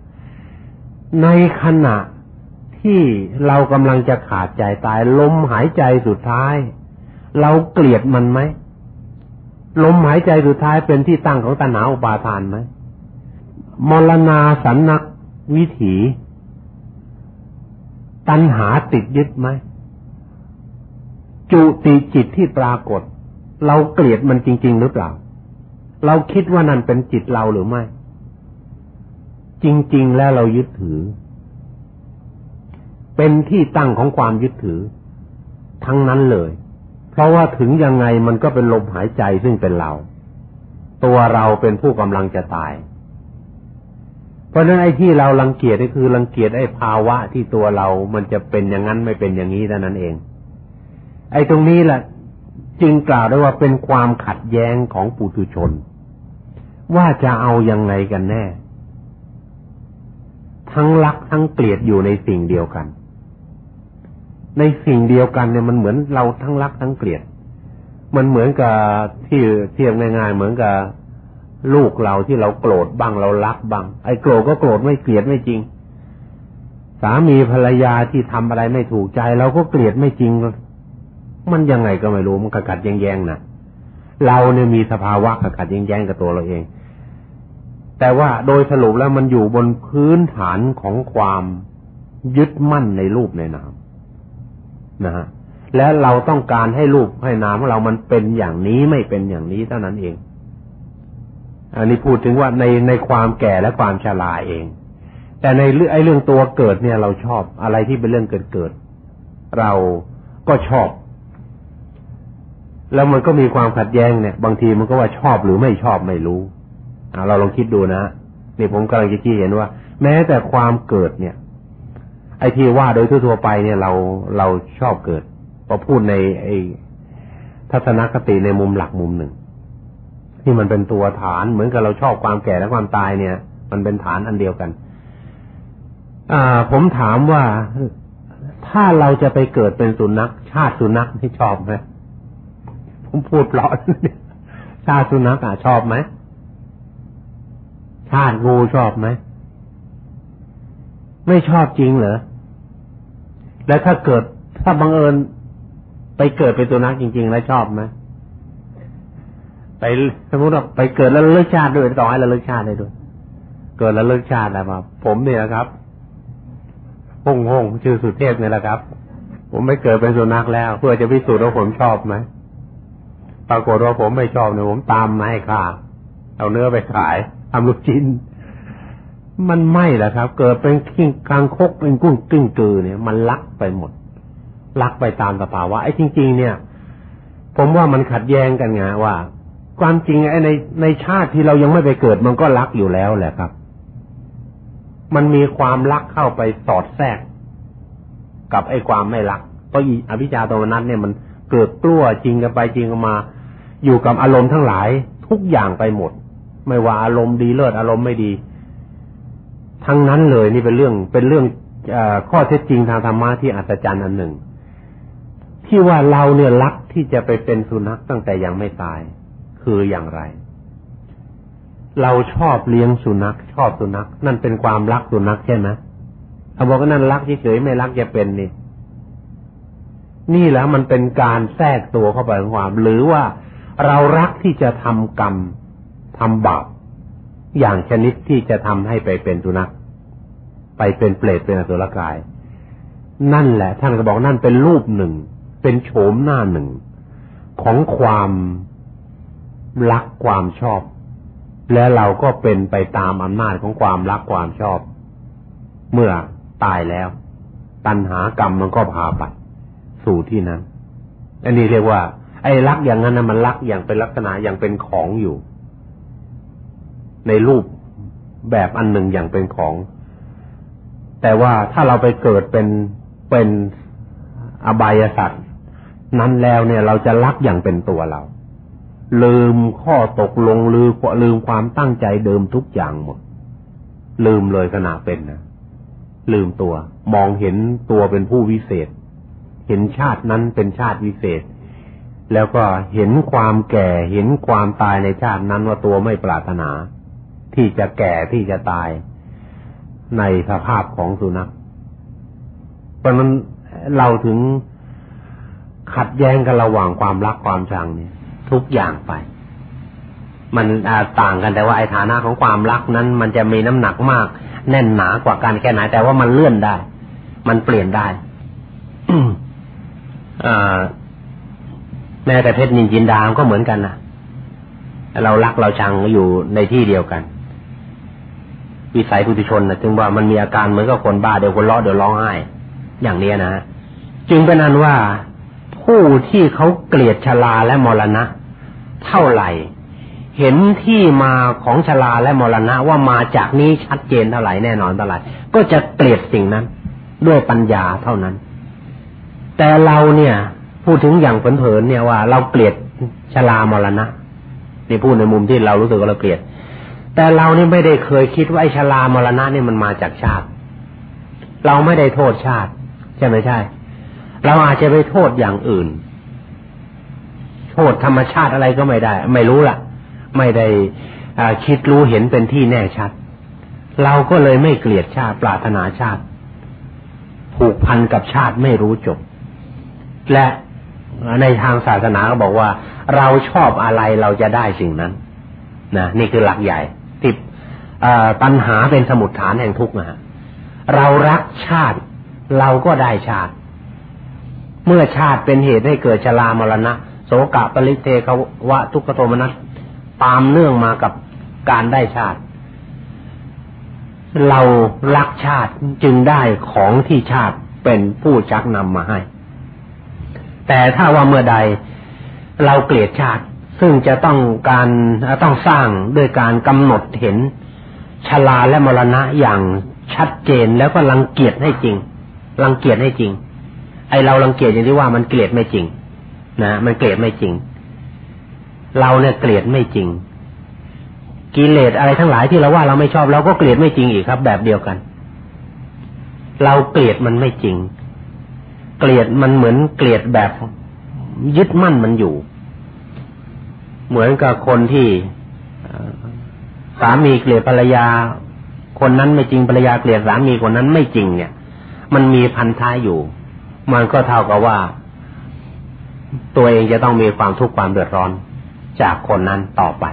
ในขณะที่เรากำลังจะขาดใจตายลมหายใจสุดท้าย เราเกลียดมันไหมลมหายใจสุดท้ายเป็นที่ตั้งของตัณหาอุปาทานไหมมรณาสันนักวิถี ตัณหาติดยึดไหมจุติจิตที่ปรากฏ เราเกลียดมันจริง ๆ หรือเปล่า เราคิดว่านั่นเป็นจิตเราหรือไม่ จริง ๆ แล้วเรายึดถือ เป็นที่ตั้งของความยึดถือ ทั้งนั้นเลย เพราะว่าถึงยังไงมันก็เป็นลมหายใจซึ่งเป็นเรา ตัวเราเป็นผู้กำลังจะตาย เพราะฉะนั้นไอ้ที่เรารังเกียจนี่คือรังเกียจไอ้ภาวะที่ตัวเรา มันจะเป็นอย่างนั้นไม่เป็นอย่างนี้เท่านั้นเอง ไอ้ตรงนี้แหละจึงกล่าวได้ว่าเป็นความขัดแย้งของปุถุชน ว่าจะเอายังไงกันแน่ ทั้งรักทั้งเกลียดอยู่ในสิ่งเดียวกัน ในสิ่งเดียวกันเนี่ยมันเหมือนเราทั้งรักทั้งเกลียด มันเหมือนกับที่เทียบง่ายๆเหมือนกับลูกเราที่เราโกรธบ้างเรารักบ้าง ไอ้โกรธก็โกรธไม่เกลียดไม่จริง สามีภรรยาที่ทำอะไรไม่ถูกใจเราก็เกลียดไม่จริง มันยังไงก็ไม่รู้มันกัดแย้งๆนะเราเนี่ยมีสภาวะกัดแย้งๆกับตัวเราเอง แต่ว่าโดยสรุปแล้วมันอยู่บนพื้นฐานของความยึดมั่นในรูปในนามนะฮะและเราต้องการให้รูปให้นามของเรามันเป็นอย่างนี้ไม่เป็นอย่างนี้เท่านั้นเอง อันนี้พูดถึงว่าในในความแก่และความชราเอง แต่ในเรื่องไอ้เรื่องตัวเกิดเนี่ย เราชอบอะไรที่เป็นเรื่องเกิดเกิด เราก็ชอบ แล้วมันก็มีความขัดแย้งเนี่ย บางทีมันก็ว่าชอบหรือไม่ชอบไม่รู้ เราลองคิดดูนะนี่ผมกำลังจะชี้เห็นว่า แม้แต่ความเกิดเนี่ย ไอ้ที่ว่าโดยทั่วไปเนี่ยเราเราชอบเกิดพอพูดในไอ้ทัศนคติในมุมหลักมุมหนึ่ง ที่มันเป็นตัวฐานเหมือนกับเราชอบความแก่และความตายเนี่ย มันเป็นฐานอันเดียวกัน อ่า ผมถามว่าถ้าเราจะไปเกิดเป็นสุนัข ชาติสุนัขที่ชอบไหมผมพูดเพราชาติสุนัขอะชอบไหม ชาติงูชอบไหม ไม่ชอบจริงเหรอ แล้วถ้าเกิดถ้าบังเอิญไปเกิดเป็นตัวนักจริง ๆ แล้วชอบไหมไปสมมติว่าไปเกิดแล้วเลิกชาติด้วยต่อให้เราเลิกชาติได้ด้วย เกิดแล้วเลิกชาตินะครับผมเนี่ยครับฮงฮงชื่อสุเทพเนี่ยแหละครับ ผมไม่เกิดเป็นสุนัขแล้ว เพื่อจะพิสูจน์ว่าผมชอบไหมปรากฏว่าผมไม่ชอบเนี่ยผมตามมาให้ข่าเอาเนื้อไปขายำลูกชิ้น มันไม่แหละครับ เกิดเป็นกิ้งกางคกเป็นกุ้งกิ้งกือเนี่ย มันลักไปหมดรักไปตามสภาวะไอ้จริง ๆ เนี่ย ผมว่ามันขัดแย้งกันไงว่า ความจริงไอ้ในในชาติที่เรายังไม่ไปเกิดมันก็รักอยู่แล้วแหละครับ มันมีความรักเข้าไปสอดแทรก กับไอ้ความไม่รักเพราะอภิชาตรงนั้นเนี่ยมันเกิดกลัวจริงกันไปจริงกันมา อยู่กับอารมณ์ทั้งหลายทุกอย่างไปหมด ไม่ว่าอารมณ์ดีเลิศอารมณ์ไม่ดี ทั้งนั้นเลยนี่เป็นเรื่องเป็นเรื่องอข้อเท็จจริงทางธรรมะที่อัศจรรย์อันหนึ่ง ที่ว่าเราเนี่ยรักที่จะไปเป็นสุนัขตั้งแต่ยังไม่ตาย คืออย่างไร เราชอบเลี้ยงสุนัข ชอบสุนัข นั่นเป็นความรักสุนัขใช่ไหมเขาบอกว่านั่นรักเฉยๆไม่รักจะเป็นนี่นี่แล้วมันเป็นการแทรกตัวเข้าไปของความ หรือว่าเรารักที่จะทำกรรม ทำบาปอย่างชนิดที่จะทำให้ไปเป็นสุนัขไปเป็นเปรตเป็นอสุรกาย นั่นแหละ ท่านก็บอกนั่นเป็นรูปหนึ่ง เป็นโฉมหน้าหนึ่ง ของความรักความชอบ และเราก็เป็นไปตามอำนาจของความรักความชอบ เมื่อตายแล้ว ตัณหากรรมมันก็พาไป สู่ที่นั้น อันนี้เรียกว่า ไอ้รักอย่างนั้นนะมันรักอย่างเป็นลักษณะอย่างเป็นของอยู่ ในรูปแบบอันหนึ่งอย่างเป็นของ แต่ว่าถ้าเราไปเกิดเป็นเป็นอบายสัตว์นั้นแล้วเนี่ยเราจะรักอย่างเป็นตัวเรา ลืมข้อตกลงลืมลืมความตั้งใจเดิมทุกอย่างหมด ลืมเลยขณะเป็นนะลืมตัว มองเห็นตัวเป็นผู้วิเศษ เห็นชาตินั้นเป็นชาติวิเศษ แล้วก็เห็นความแก่เห็นความตายในชาตินั้นว่าตัวไม่ปรารถนา ที่จะแก่ที่จะตายในสภาพของสุนัขเพราะนั้นเราถึงขัดแย้งกันระหว่างความรักความชังเนี่ย ทุกอย่างไป มันต่างกันแต่ว่าไอ้ฐานะของความรักนั้น มันจะมีน้ำหนักมาก แน่นหนากว่ากันแค่ไหนแต่ว่ามันเลื่อนได้ มันเปลี่ยนได้แม้แต่เพชรนินจินดามก็เหมือนกันนะเรารักเราชังอยู่ในที่เดียวกัน วิสัยพุทธิชนนะจึงว่ามันมีอาการเหมือนกับคนบ้าเดี๋ยวคนล้อเดี๋ยวร้องไห้อย่างนี้นะจึงเป็นนั้นว่าผู้ที่เขาเกลียดชลาและมรณะ เท่าไหร่ เห็นที่มาของชลาและมรณะว่ามาจากนี้ชัดเจนเท่าไหร่แน่นอนเท่าไหร่ก็จะเกลียดสิ่งนั้น ด้วยปัญญาเท่านั้น แต่เราเนี่ยพูดถึงอย่างเผินๆเนี่ยว่าเราเกลียดชลามรณะนี่พูดในมุมที่เรารู้สึกว่าเราเกลียด แต่เรานี่ไม่ได้เคยคิดว่าไอ้ชลามรณะนี่มันมาจากชาติ เราไม่ได้โทษชาติ ใช่ไหมใช่ เราอาจจะไปโทษอย่างอื่น โทษธรรมชาติอะไรก็ไม่ได้ ไม่รู้ล่ะ ไม่ได้คิดรู้เห็นเป็นที่แน่ชัด เราก็เลยไม่เกลียดชาติปรารถนาชาติ ผูกพันกับชาติไม่รู้จบ และในทางศาสนาก็บอกว่า เราชอบอะไรเราจะได้สิ่งนั้นนะนี่คือหลักใหญ่ ปัญหาเป็นสมุดฐานแห่งทุกข์นะเรารักชาติ เราก็ได้ชาติ เมื่อชาติเป็นเหตุให้เกิดชรามรณะ โสกะปริเทกวะทุกขโทมนัสตามเนื่องมากับการได้ชาติ เรารักชาติจึงได้ของที่ชาติเป็นผู้ชักนำมาให้ แต่ถ้าว่าเมื่อใดเราเกลียดชาติ ซึ่งจะต้องการต้องสร้างด้วยการกำหนดเห็น ชลาและมรณะอย่างชัดเจนแล้วก็รังเกียจให้จริง รังเกียจให้จริง ไอเรารังเกียจอย่างที่ว่ามันเกลียดไม่จริง นะ มันเกลียดไม่จริง เราเนี่ยเกลียดไม่จริง กิเลสอะไรทั้งหลายที่เราว่าเราไม่ชอบเราก็เกลียดไม่จริงอีกครับ แบบเดียวกัน เราเกลียดมันไม่จริง เกลียดมันเหมือนเกลียดแบบยึดมั่นมันอยู่ เหมือนกับคนที่ สามีเกลียดภรรยา คนนั้นไม่จริงภรรยาเกลียดสามีคนนั้นไม่จริงเนี่ย มันมีพันธะอยู่ มันก็เท่ากับว่า ตัวเองจะต้องมีความทุกข์ความเดือดร้อนจากคนนั้นต่อไป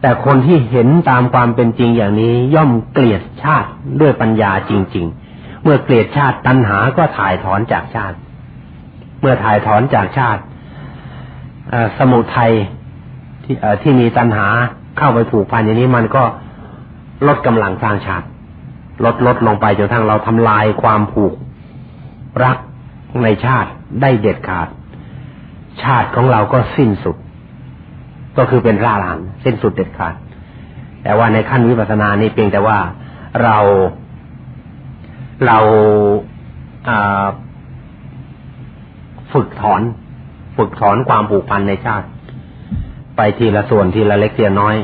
แต่คนที่เห็นตามความเป็นจริงอย่างนี้ ย่อมเกลียดชาติด้วยปัญญาจริง ๆ เมื่อเกลียดชาติตัณหาก็ถ่ายถอนจากชาติ เมื่อถ่ายถอนจากชาติสมุทัยที่ที่มีตัณหา เข้าไปผูกพันอย่างนี้มันก็ลดกำลังสร้างชาติ ลดลดลงไปจนทั้งเราทำลายความผูกรักในชาติได้เด็ดขาด ชาติของเราก็สิ้นสุด ก็คือเป็นร่าหันสิ้นสุดเด็ดขาด แต่ว่าในขั้นวิปัสสนานี่เพียงแต่ว่าเราเราฝึกถอน ฝึกถอนความผูกพันในชาติ ไปทีละส่วนทีละเล็กทีละน้อย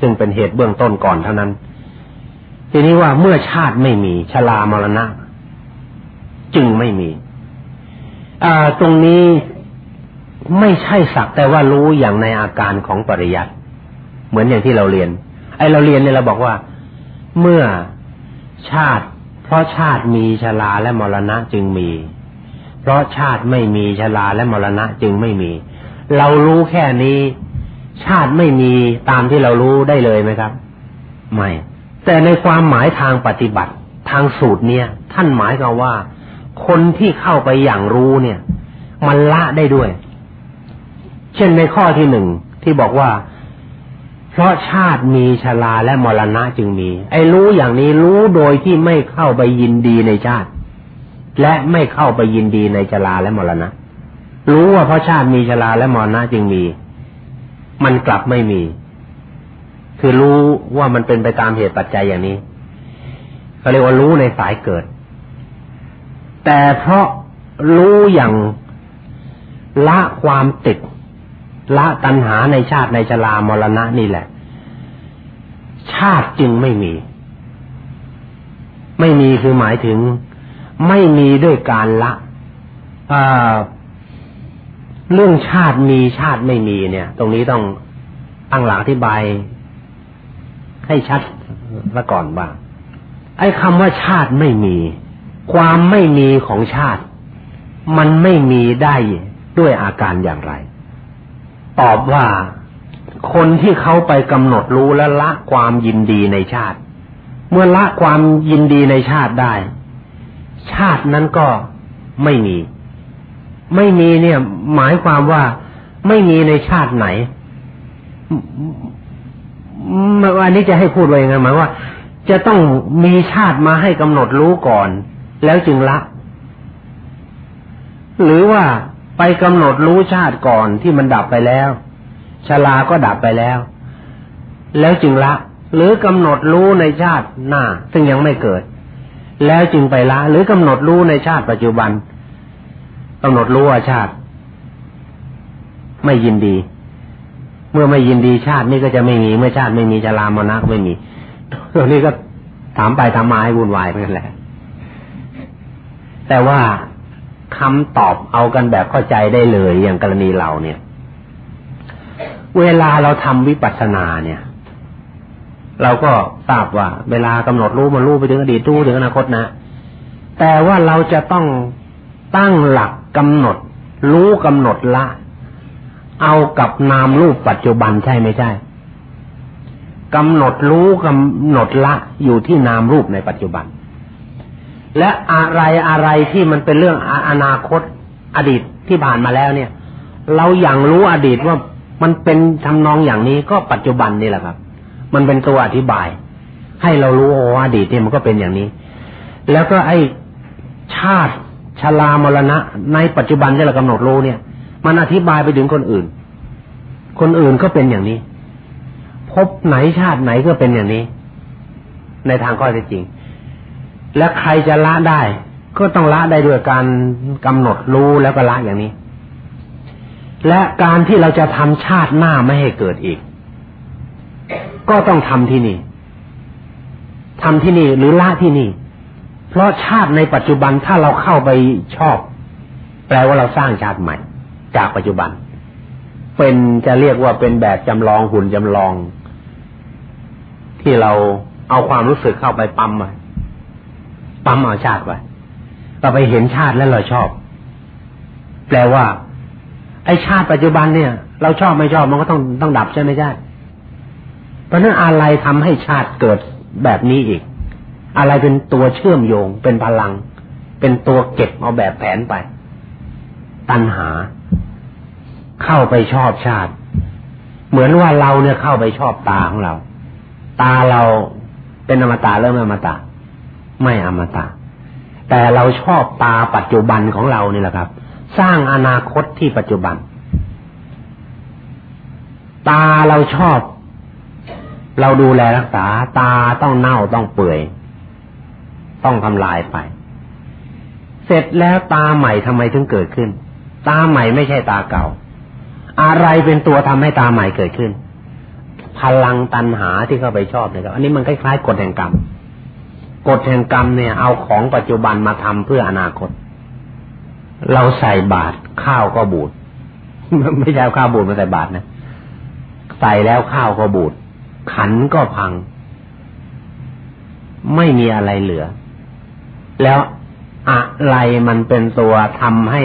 ซึ่งเป็นเหตุเบื้องต้นก่อนเท่านั้น ทีนี้ว่าเมื่อชาติไม่มีชรามรณะ จึงไม่มีตรงนี้ไม่ใช่สักแต่ว่ารู้อย่างในอาการของปริยัติเหมือนอย่างที่เราเรียน ไอเราเรียนเนี่ยเราบอกว่า เมื่อชาติ เพราะชาติมีชราและมรณะจึงมี เพราะชาติไม่มีชราและมรณะจึงไม่มี เรารู้แค่นี้ ชาติไม่มีตามที่เรารู้ได้เลยไหมครับ ไม่ แต่ในความหมายทางปฏิบัติ ทางสูตรเนี่ย ท่านหมายกันว่า คนที่เข้าไปอย่างรู้เนี่ย มันละได้ด้วย เช่นในข้อที่หนึ่งที่บอกว่า เพราะชาติมีชราและมรณะจึงมี ไอ้รู้อย่างนี้รู้โดยที่ไม่เข้าไปยินดีในชาติ และไม่เข้าไปยินดีในชราและมรณะ รู้ว่าเพราะชาติมีชราและมรณะจึงมี มันกลับไม่มี คือรู้ว่ามันเป็นไปตามเหตุปัจจัยอย่างนี้เขาเรียกว่ารู้ในสายเกิด แต่เพราะรู้อย่างละความติด ละตัณหาในชาติในชรามรณะนี่แหละ ชาติจึงไม่มี ไม่มีคือหมายถึง ไม่มีด้วยการละ เรื่องชาติมีชาติไม่มีเนี่ย ตรงนี้ต้องตั้งหลักอธิบาย ให้ชัดละก่อนบ้าง ไอ้คำว่าชาติไม่มี ความไม่มีของชาติ มันไม่มีได้ด้วยอาการอย่างไร ตอบว่าคนที่เขาไปกำหนดรู้และละความยินดีในชาติ เมื่อละความยินดีในชาติได้ ชาตินั้นก็ไม่มี ไม่มีเนี่ย หมายความว่าไม่มีในชาติไหนอันนี้จะให้พูดว่ายังไงหมายว่า จะต้องมีชาติมาให้กำหนดรู้ก่อน แล้วจึงละ หรือว่าไปกำหนดรู้ชาติก่อนที่มันดับไปแล้วชราก็ดับไปแล้ว แล้วจึงละ หรือกำหนดรู้ในชาติหน้า ซึ่งยังไม่เกิด แล้วจึงไปละ หรือกำหนดรู้ในชาติปัจจุบัน กำหนดรู้ว่าชาติ ไม่ยินดี เมื่อไม่ยินดีชาตินี่ก็จะไม่มี เมื่อชาติไม่มีชรามรณะก็ไม่มีตรงนี้ก็ถามไปถามมาให้วุ่นวายไปกันแหละ แต่ว่าคำตอบเอากันแบบเข้าใจได้เลยอย่างกรณีเราเนี่ย เวลาเราทำวิปัสสนาเนี่ย เราก็ทราบว่า เวลากำหนดรู้มันรู้ไปถึงอดีตรู้ถึงอนาคตนะ แต่ว่าเราจะต้องตั้งหลัก กำหนด รู้กำหนดละ เอากับนามรูปปัจจุบันใช่ไม่ใช่กำหนดรู้กำหนดละอยู่ที่นามรูปในปัจจุบัน และอะไรอะไรที่มันเป็นเรื่องอนาคตอดีตที่ผ่านมาแล้วเนี่ย เราอย่างรู้อดีตว่ามันเป็นทำนองอย่างนี้ก็ปัจจุบันนี่แหละครับ มันเป็นตัวอธิบาย ให้เรารู้โอ้อดีตเนี่ยมันก็เป็นอย่างนี้ แล้วก็ไอ้ชาติ ชรามรณะ ในปัจจุบันที่เรากำหนดรู้เนี่ย มันอธิบายไปถึงคนอื่น คนอื่นก็เป็นอย่างนี้พบไหนชาติไหนก็เป็นอย่างนี้ ในทางข้อเท็จจริง และใครจะละได้ ก็ต้องละได้ด้วยการกำหนดรู้แล้วก็ละอย่างนี้ และการที่เราจะทำชาติหน้าไม่ให้เกิดอีก ก็ต้องทำที่นี่ทำที่นี่หรือละที่นี่ ราะชาติในปัจจุบันถ้าเราเข้าไปชอบ แปลว่าเราสร้างชาติใหม่ จากปัจจุบัน เป็นจะเรียกว่าเป็นแบบจำลองหุ่นจำลอง ที่เราเอาความรู้สึกเข้าไปปั๊มไว้ปั๊มเอาชาติไว้เราไปเห็นชาติแล้วเราชอบ แปลว่า ไอชาติปัจจุบันเนี่ย เราชอบไม่ชอบมันก็ต้องต้องดับใช่ไหมใช่เพราะนั้นอะไรทำให้ชาติเกิดแบบนี้อีก อะไรเป็นตัวเชื่อมโยง เป็นพลัง เป็นตัวเก็บเอาแบบแผนไป ตัณหา เข้าไปชอบชาติ เหมือนว่าเราเนี่ยเข้าไปชอบตาของเรา ตาเราเป็นอมตะเริ่มอมตะ ไม่อมตะ แต่เราชอบตาปัจจุบันของเรานี่แหละครับ สร้างอนาคตที่ปัจจุบัน ตาเราชอบ เราดูแลรักษา ตาต้องเน่าต้องเปื่อย ต้องทำลายไป เสร็จแล้วตาใหม่ทำไมถึงเกิดขึ้น ตาใหม่ไม่ใช่ตาเก่า อะไรเป็นตัวทำให้ตาใหม่เกิดขึ้น พลังตันหาที่เข้าไปชอบเนี่ยครับ อันนี้มันคล้ายๆกฎแห่งกรรมกฎแห่งกรรมเนี่ย เอาของปัจจุบันมาทำเพื่ออนาคต เราใส่บาตรข้าวก็บูดไม่ใช่ข้าวบูดมาใส่บาตรนะใส่แล้วข้าวก็บูดขันก็พัง ไม่มีอะไรเหลือ แล้วอะไรมันเป็นตัวทำให้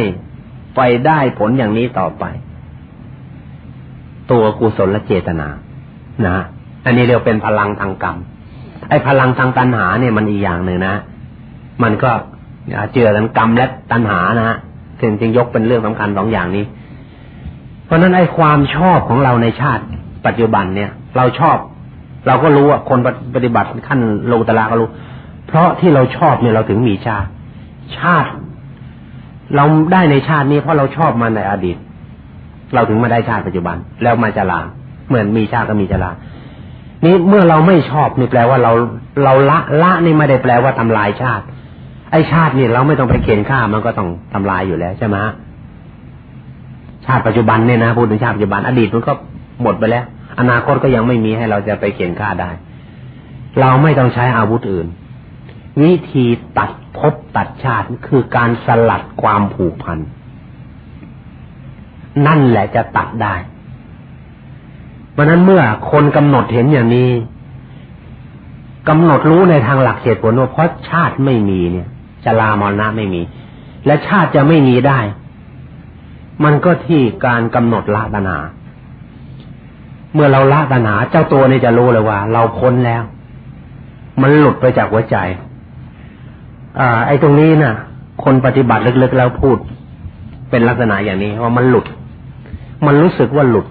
ไปได้ผลอย่างนี้ต่อไป ตัวกุศลเจตนานะอันนี้เรียกเป็นพลังทางกรรม ไอ้พลังทางตัณหาเนี่ยมันอีกอย่างหนึ่งนะ มันก็เจือกันกรรมและตัณหานะฮะถึงจึงยกเป็นเรื่องสำคัญสองอย่างนี้ เพราะนั้นไอ้ความชอบของเราในชาติปัจจุบันเนี่ย เราชอบ เราก็รู้ว่าคนปฏิบัติขั้นโลตระก็รู้ เพราะที่เราชอบเนี่ยเราถึงมีชาติ ชาติ เราได้ในชาตินี้เพราะเราชอบมาในอดีต เราถึงมาได้ชาติปัจจุบัน แล้วมาจลาเหมือนมีชาติก็มีชรานี่เมื่อเราไม่ชอบนี่แปลว่าเราเราละละนี่ไม่ได้แปลว่าทำลายชาติ ไอชาตินี่เราไม่ต้องไปเขียนค่ามันก็ต้องทำลายอยู่แล้วใช่ไหมชาติปัจจุบันเนี่ยนะพูดถึงชาติปัจจุบันอดีตมันก็หมดไปแล้ว อนาคตก็ยังไม่มีให้เราจะไปเขียนค่าได้ เราไม่ต้องใช้อาวุธอื่น วิธีตัดภพตัดชาติคือการสลัดความผูกพัน นั่นแหละจะตัดได้เพราะนั้นเมื่อคนกำหนดเห็นอย่างนี้กำหนดรู้ในทางหลักเหตุผลว่าเพราะชาติไม่มีเนี่ยจะลามรณะไม่มี และชาติจะไม่มีได้ มันก็ที่การกำหนดละตัณหา เมื่อเราละตัณหาเจ้าตัวนี่จะรู้เลยว่า เราพ้นแล้ว มันหลุดไปจากหัวใจ อ่า ไอ้ตรงนี้นะ่ะ คนปฏิบัติลึกๆแล้วพูด เป็นลักษณะอย่างนี้ว่ามันหลุด มันรู้สึกว่าหลุด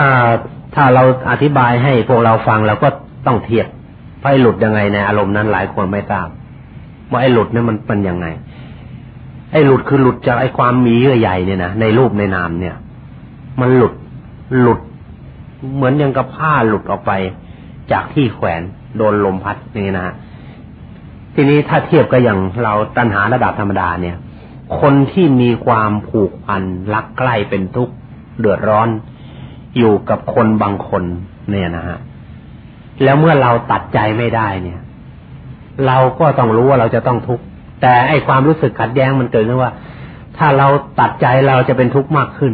อ่า ถ้าเราอธิบายให้พวกเราฟังเราก็ต้องเทียบไอ้หลุดยังไงในอารมณ์นั้นหลายคนไม่ทราบว่าไอ้หลุดเนี่ยมันเป็นยังไง ไอ้หลุดคือหลุดจากไอ้ความมีเยื่อใหญ่เนี่ยนะในรูปในนามเนี่ย มันหลุดหลุด เหมือนยังกับผ้าหลุดออกไป จากที่แขวนโดนลมพัดนี่นะ ทีนี้ถ้าเทียบกับอย่างเราตัณหาระดับธรรมดาเนี่ย คนที่มีความผูกพันรักใกล้เป็นทุกข์เดือดร้อน อยู่กับคนบางคนเนี่ยนะฮะแล้วเมื่อเราตัดใจไม่ได้เนี่ย เราก็ต้องรู้ว่าเราจะต้องทุกข์แต่ไอความรู้สึกขัดแย้งมันเกิดขึ้นว่า ถ้าเราตัดใจเราจะเป็นทุกข์มากขึ้น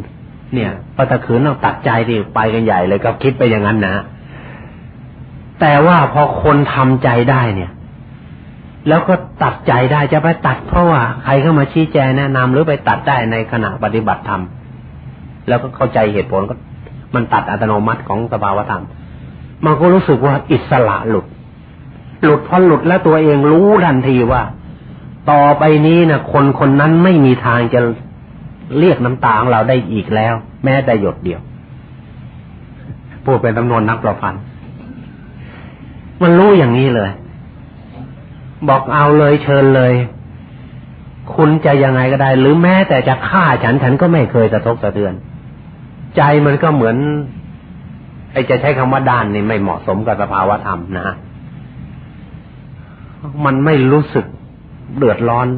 เนี่ยพอตะขืนต้องตัดใจที่ไปกันใหญ่เลยก็คิดไปอย่างนั้นนะแต่ว่าพอคนทำใจได้เนี่ย แล้วก็ตัดใจได้จะไปตัดเพราะว่าใครเข้ามาชี้แจงแนะนำหรือไปตัดได้ในขณะปฏิบัติธรรมแล้วก็เข้าใจเหตุผลก็ มันตัดอัตโนมัติของสภาวธรรม มันก็รู้สึกว่าอิสระหลุด หลุดพอหลุดแล้วตัวเองรู้ทันทีว่า ต่อไปนี้นะคนคนนั้นไม่มีทางจะเรียกน้ำตาของเราได้อีกแล้ว แม้แต่หยดเดียวพูดเป็นจำนวนนับประพันมันรู้อย่างนี้เลย บอกเอาเลยเชิญเลย คุณจะยังไงก็ได้ หรือแม้แต่จะฆ่าฉันฉันก็ไม่เคยสะทกสะเทือน ใจมันก็เหมือน ไอ้จะใช้คำว่าด้านนี่ไม่เหมาะสมกับสภาวะธรรมนะฮะมันไม่รู้สึกเดือดร้อน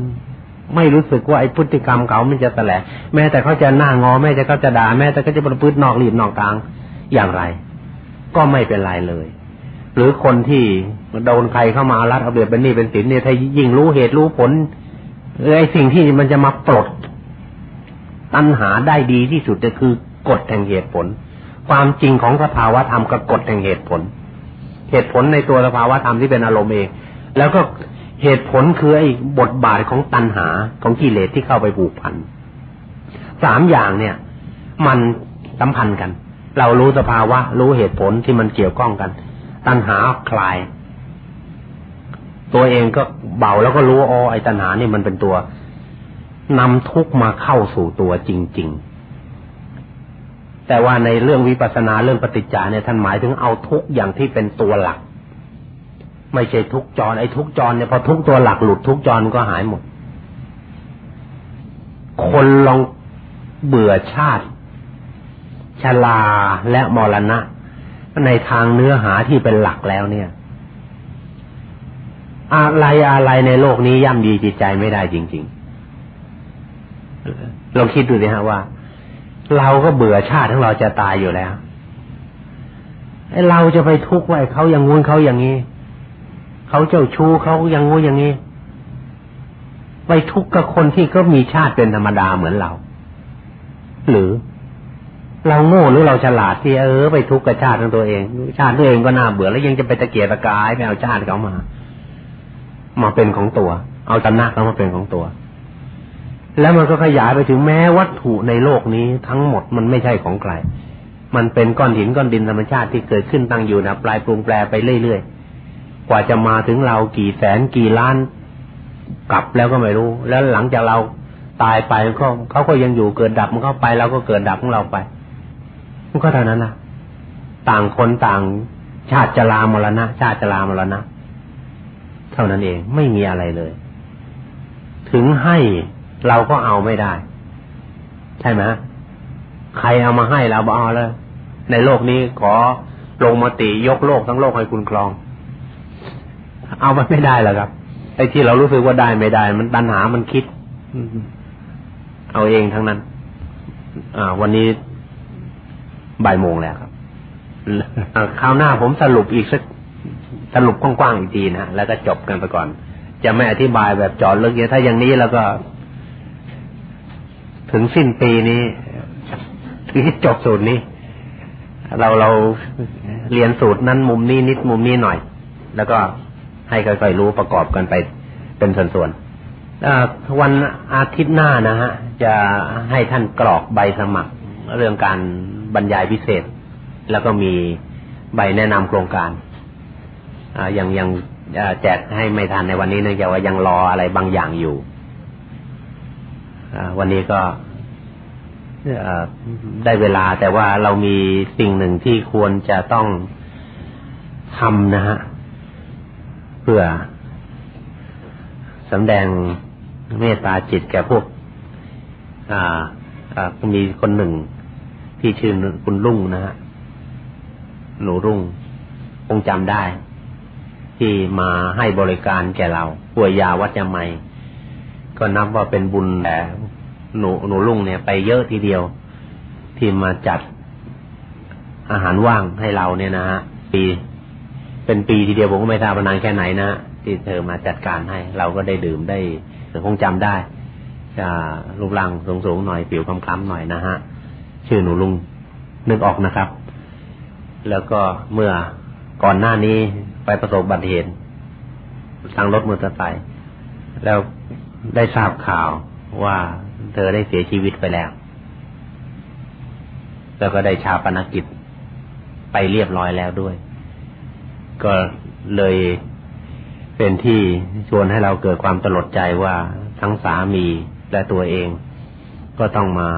ไม่รู้สึกว่าไอ้พฤติกรรมเขามันจะแสลแม้แต่เขาจะหน้างอแม้แต่เขาจะด่าแม้แต่เขาจะประพฤตินอกรีดนอกกลางอย่างไร ก็ไม่เป็นไรเลย หรือคนที่โดนใครเข้ามารัดเอาเบียดเป็นนี่เป็นสินเนี่ยถ้ายิ่งรู้เหตุรู้ผลไอ้สิ่งที่มันจะมาปลดตัณหาได้ดีที่สุดก็คือกฎแห่งเหตุผล ความจริงของสภาวะธรรมกับกฎแห่งเหตุผล เหตุผลในตัวสภาวะธรรมที่เป็นอารมณ์เองแล้วก็เหตุผลคือไอ้บทบาทของตัณหาของกิเลสที่เข้าไปผูกพันสามอย่างเนี่ย มันสัมพันธ์กัน เรารู้สภาวะ รู้เหตุผลที่มันเกี่ยวข้องกัน ตัณหาคลาย ตัวเองก็เบาแล้วก็รู้อ๋อไอ้ตัณหานี่มันเป็นตัวนำทุกมาเข้าสู่ตัวจริง ๆ แต่ว่าในเรื่องวิปัสสนาเรื่องปฏิจจาเนี่ยท่านหมายถึงเอาทุกอย่างที่เป็นตัวหลัก ไม่ใช่ทุกจรไอ้ทุกจรเนี่ยพอทุกตัวหลักหลุดทุกจรก็หายหมด คนลองเบื่อชาติชลาและมรณะ ในทางเนื้อหาที่เป็นหลักแล้วเนี่ย อะไรอะไรในโลกนี้ย่ำดีจิตใจไม่ได้จริง ๆ ลองคิดดูสิฮะว่า เราก็เบื่อชาติทั้งเราจะตายอยู่แล้วไอเราจะไปทุกข์ว่าเขาอย่างงู้นเขาอย่างนี้เขาเจ้าชู้เขาอย่างงูอย่างนี้ไปทุกข์กับคนที่ก็มีชาติเป็นธรรมดาเหมือนเรา หรือ เราโง่หรือเราฉลาดที่เออไปทุกข์กับชาติของตัวเอง ชาติตัวเองก็น่าเบื่อแล้วยังจะไปตะเกียกตะกายไปเอาชาติเขามา มาเป็นของตัว เอาตำหนักเขามาเป็นของตัว แล้วมันก็ขยายไปถึงแม้วัตถุในโลกนี้ทั้งหมดมันไม่ใช่ของใครมันเป็นก้อนหินก้อนดินธรรมชาติที่เกิดขึ้นตั้งอยู่นะปลายปรุงแปรไปเรื่อยๆกว่าจะมาถึงเรากี่แสนกี่ล้าน กลับแล้วก็ไม่รู้ แล้วหลังจากเราตายไปเขาเขาก็ยังอยู่เกิดดับมันเข้าไปเราก็เกิดดับของเราไป มันก็เท่านั้นนะต่างคนต่างชาติจรามรณะ ชาติจรามรณะ เท่านั้นเองไม่มีอะไรเลย ถึงให้เราก็เอาไม่ได้ ใช่ไหมใครเอามาให้เราบอกเอาเลยในโลกนี้ขอลงมติยกโลกทั้งโลกให้คุณครอง เอามันไม่ได้หรอกครับไอ้ที่เรารู้สึกว่าได้ไม่ได้ มันปัญหามันคิดเอาเองทั้งนั้น อ่า วันนี้ บ่ายโมงแล้วครับคราวหน้าผมสรุปอีกสักสรุปกว้างๆอีกทีนะแล้วก็จบกันไปก่อน จะไม่อธิบายแบบจอดลึกเยอะถ้าอย่างนี้แล้วก็ ถึงสิ้นปีนี้ถึงจบสูตรนี้ เราเราเรียนสูตรนั้นมุมนี้นิดมุมนี้หน่อย แล้วก็ให้ค่อยๆรู้ประกอบกันไปเป็นส่วนๆวันอาทิตย์หน้านะฮะ จะให้ท่านกรอกใบสมัคร เรื่องการ บรรยายพิเศษ แล้วก็มีใบแนะนำโครงการอยังยังแจกให้ไม่ทันในวันนี้เนื่องจากว่ายังรออะไรบางอย่างอยู่วันนี้ก็ได้เวลาแต่ว่าเรามีสิ่งหนึ่งที่ควรจะต้องทำนะฮะ เพื่อสำแดงเมตตาจิตแก่พวกอ่าอ่ามีคนหนึ่ง ที่ชื่อคุณรุ่งนะฮะหนูรุ่ง คงจำได้ ที่มาให้บริการแก่เราป่วยยาวัจไมก็นับว่าเป็นบุญแต่หนูหนูรุ่งเนี่ยไปเยอะทีเดียว ที่มาจัดอาหารว่างให้เราเนี่ยนะฮะปีเป็นปีทีเดียวผมก็ไม่ทราบนานแค่ไหนนะที่เธอมาจัดการให้ เราก็ได้ดื่มได้คงจำได้จะรูปร่างสูงๆหน่อยผิวคล้ำๆหน่อยนะฮะ ชื่อหนูลุงนึกออกนะครับ แล้วก็เมื่อก่อนหน้านี้ไปประสบบัติเหตุทางรถมอเตอร์ไซค์แล้วได้ทราบข่าวว่าเธอได้เสียชีวิตไปแล้ว แล้วก็ได้ชาปนกิจไปเรียบร้อยแล้วด้วย ก็เลยเป็นที่ชวนให้เราเกิดความตลดใจว่าทั้งสามีและตัวเอง ก็ต้องมา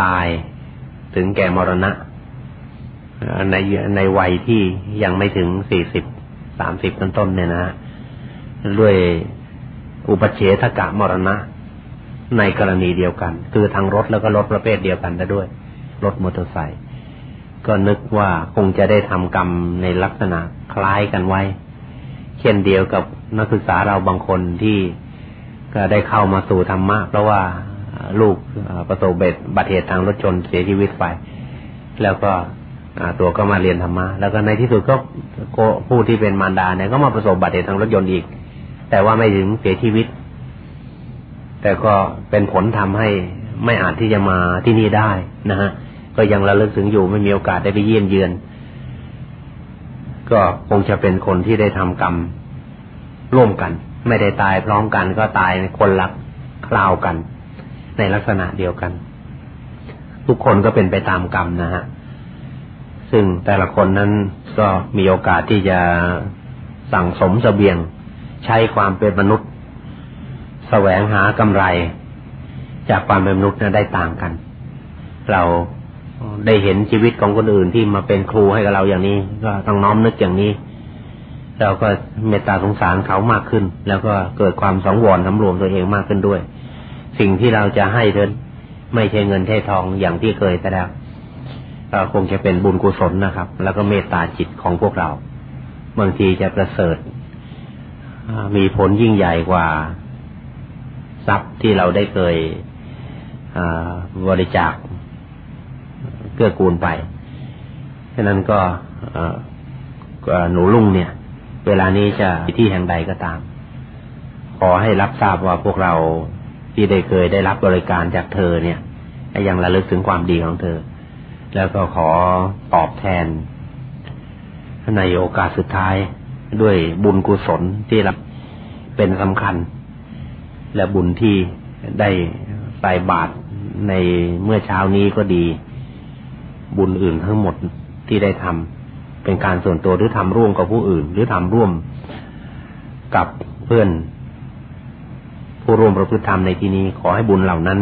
ตายถึงแก่มรณะในในวัยที่ยังไม่ถึงสี่สิบสามสิบต้นๆเนี่ยนะ ด้วยอุปเฉทกะมรณะ ในกรณีเดียวกัน คือทางรถแล้วก็รถประเภทเดียวกันได้ด้วย รถมอเตอร์ไซค์ก็นึกว่าคงจะได้ทำกรรมในลักษณะคล้ายกันไว้ เช่นเดียวกับนักศึกษาเราบางคนที่ก็ได้เข้ามาสู่ธรรมะ เพราะว่า ลูกประสบเบ็ดบัติเหตุทางรถชนเสียชีวิตไป แล้วก็ตัวก็มาเรียนธรรมะแล้วก็ในที่สุดก็ผู้ที่เป็นมารดาเนี่ยก็มาประสบบัติเหตุทางรถยนต์อีก แต่ว่าไม่ถึงเสียชีวิต แต่ก็เป็นผลทำให้ไม่อาจที่จะมาที่นี่ได้นะฮะก็ยังระลึกถึงอยู่ไม่มีโอกาสได้ไปเยี่ยมเยือน ก็คงจะเป็นคนที่ได้ทำกรรมร่วมกัน ไม่ได้ตายพร้อมกันก็ตายคนละคราวกัน ในลักษณะเดียวกัน ทุกคนก็เป็นไปตามกรรมนะฮะซึ่งแต่ละคนนั้นก็มีโอกาสที่จะสั่งสมสเสบียง ใช้ความเป็นมนุษย์แสวงหากำไร จากความเป็นมนุษย์นั้นได้ต่างกัน เราได้เห็นชีวิตของคนอื่นที่มาเป็นครูให้กับเราอย่างนี้ ก็ต้องน้อมนึกอย่างนี้ เราก็เมตตาสงสารเขามากขึ้น แล้วก็เกิดความสังวรสำรวมตัวเองมากขึ้นด้วย สิ่งที่เราจะให้เธอไม่ใช่เงินเททองอย่างที่เคยแต่แล้วคงจะเป็นบุญกุศลนะครับ แล้วก็เมตตาจิตของพวกเรา บางทีจะประเสริฐมีผลยิ่งใหญ่กว่าทรัพย์ที่เราได้เคยบริจาคเกื้อกูลไป ฉะนั้นก็หนูลุงเนี่ย เวลานี้จะที่แห่งใดก็ตาม ขอให้รับทราบว่าพวกเรา ที่ได้เคยได้รับบริการจากเธอเนี่ยยังระลึกถึงความดีของเธอ แล้วก็ขอตอบแทนในโอกาสสุดท้ายด้วยบุญกุศลที่รับเป็นสำคัญ และบุญที่ได้ใส่บาตรในเมื่อเช้านี้ก็ดี บุญอื่นทั้งหมดที่ได้ทำเป็นการส่วนตัวหรือทำร่วมกับผู้อื่น หรือทำร่วมกับเพื่อน ผู้ร่วมประพฤติธรรมในที่นี้ขอให้บุญเหล่านั้น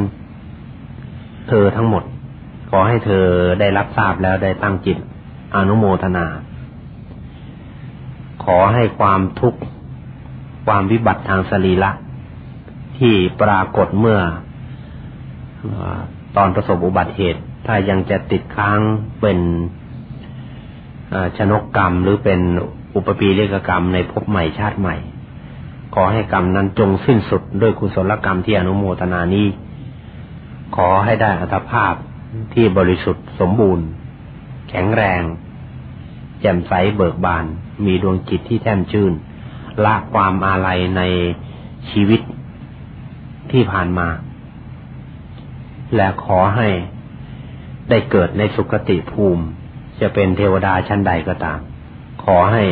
เธอทั้งหมด ขอให้เธอได้รับทราบแล้วได้ตั้งจิตอนุโมทนา ขอให้ความทุกข์ความวิบัติทางสรีละที่ปรากฏเมื่อตอนประสบอุบัติเหตุ ถ้ายังจะติดค้างเป็นชนกกรรมหรือเป็นอุปปีเลกกรรมในภพใหม่ชาติใหม่ ขอให้กรรมนั้นจงสิ้นสุดด้วยกุศลกรรมที่อนุโมทนานี้ ขอให้ได้อัตภาพที่บริสุทธิ์สมบูรณ์ แข็งแรง แจ่มใสเบิกบาน มีดวงจิตที่แท่มชื่น ละความอาลัยในชีวิตที่ผ่านมา และขอให้ได้เกิดในสุคติภูมิ จะเป็นเทวดาชั้นใดก็ตาม ขอให้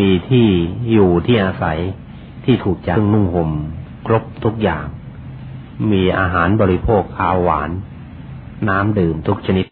มีที่อยู่ที่อาศัยที่ถูกจัดนุ่งห่มครบทุกอย่าง มีอาหารบริโภคข้าวหวาน น้ำดื่มทุกชนิด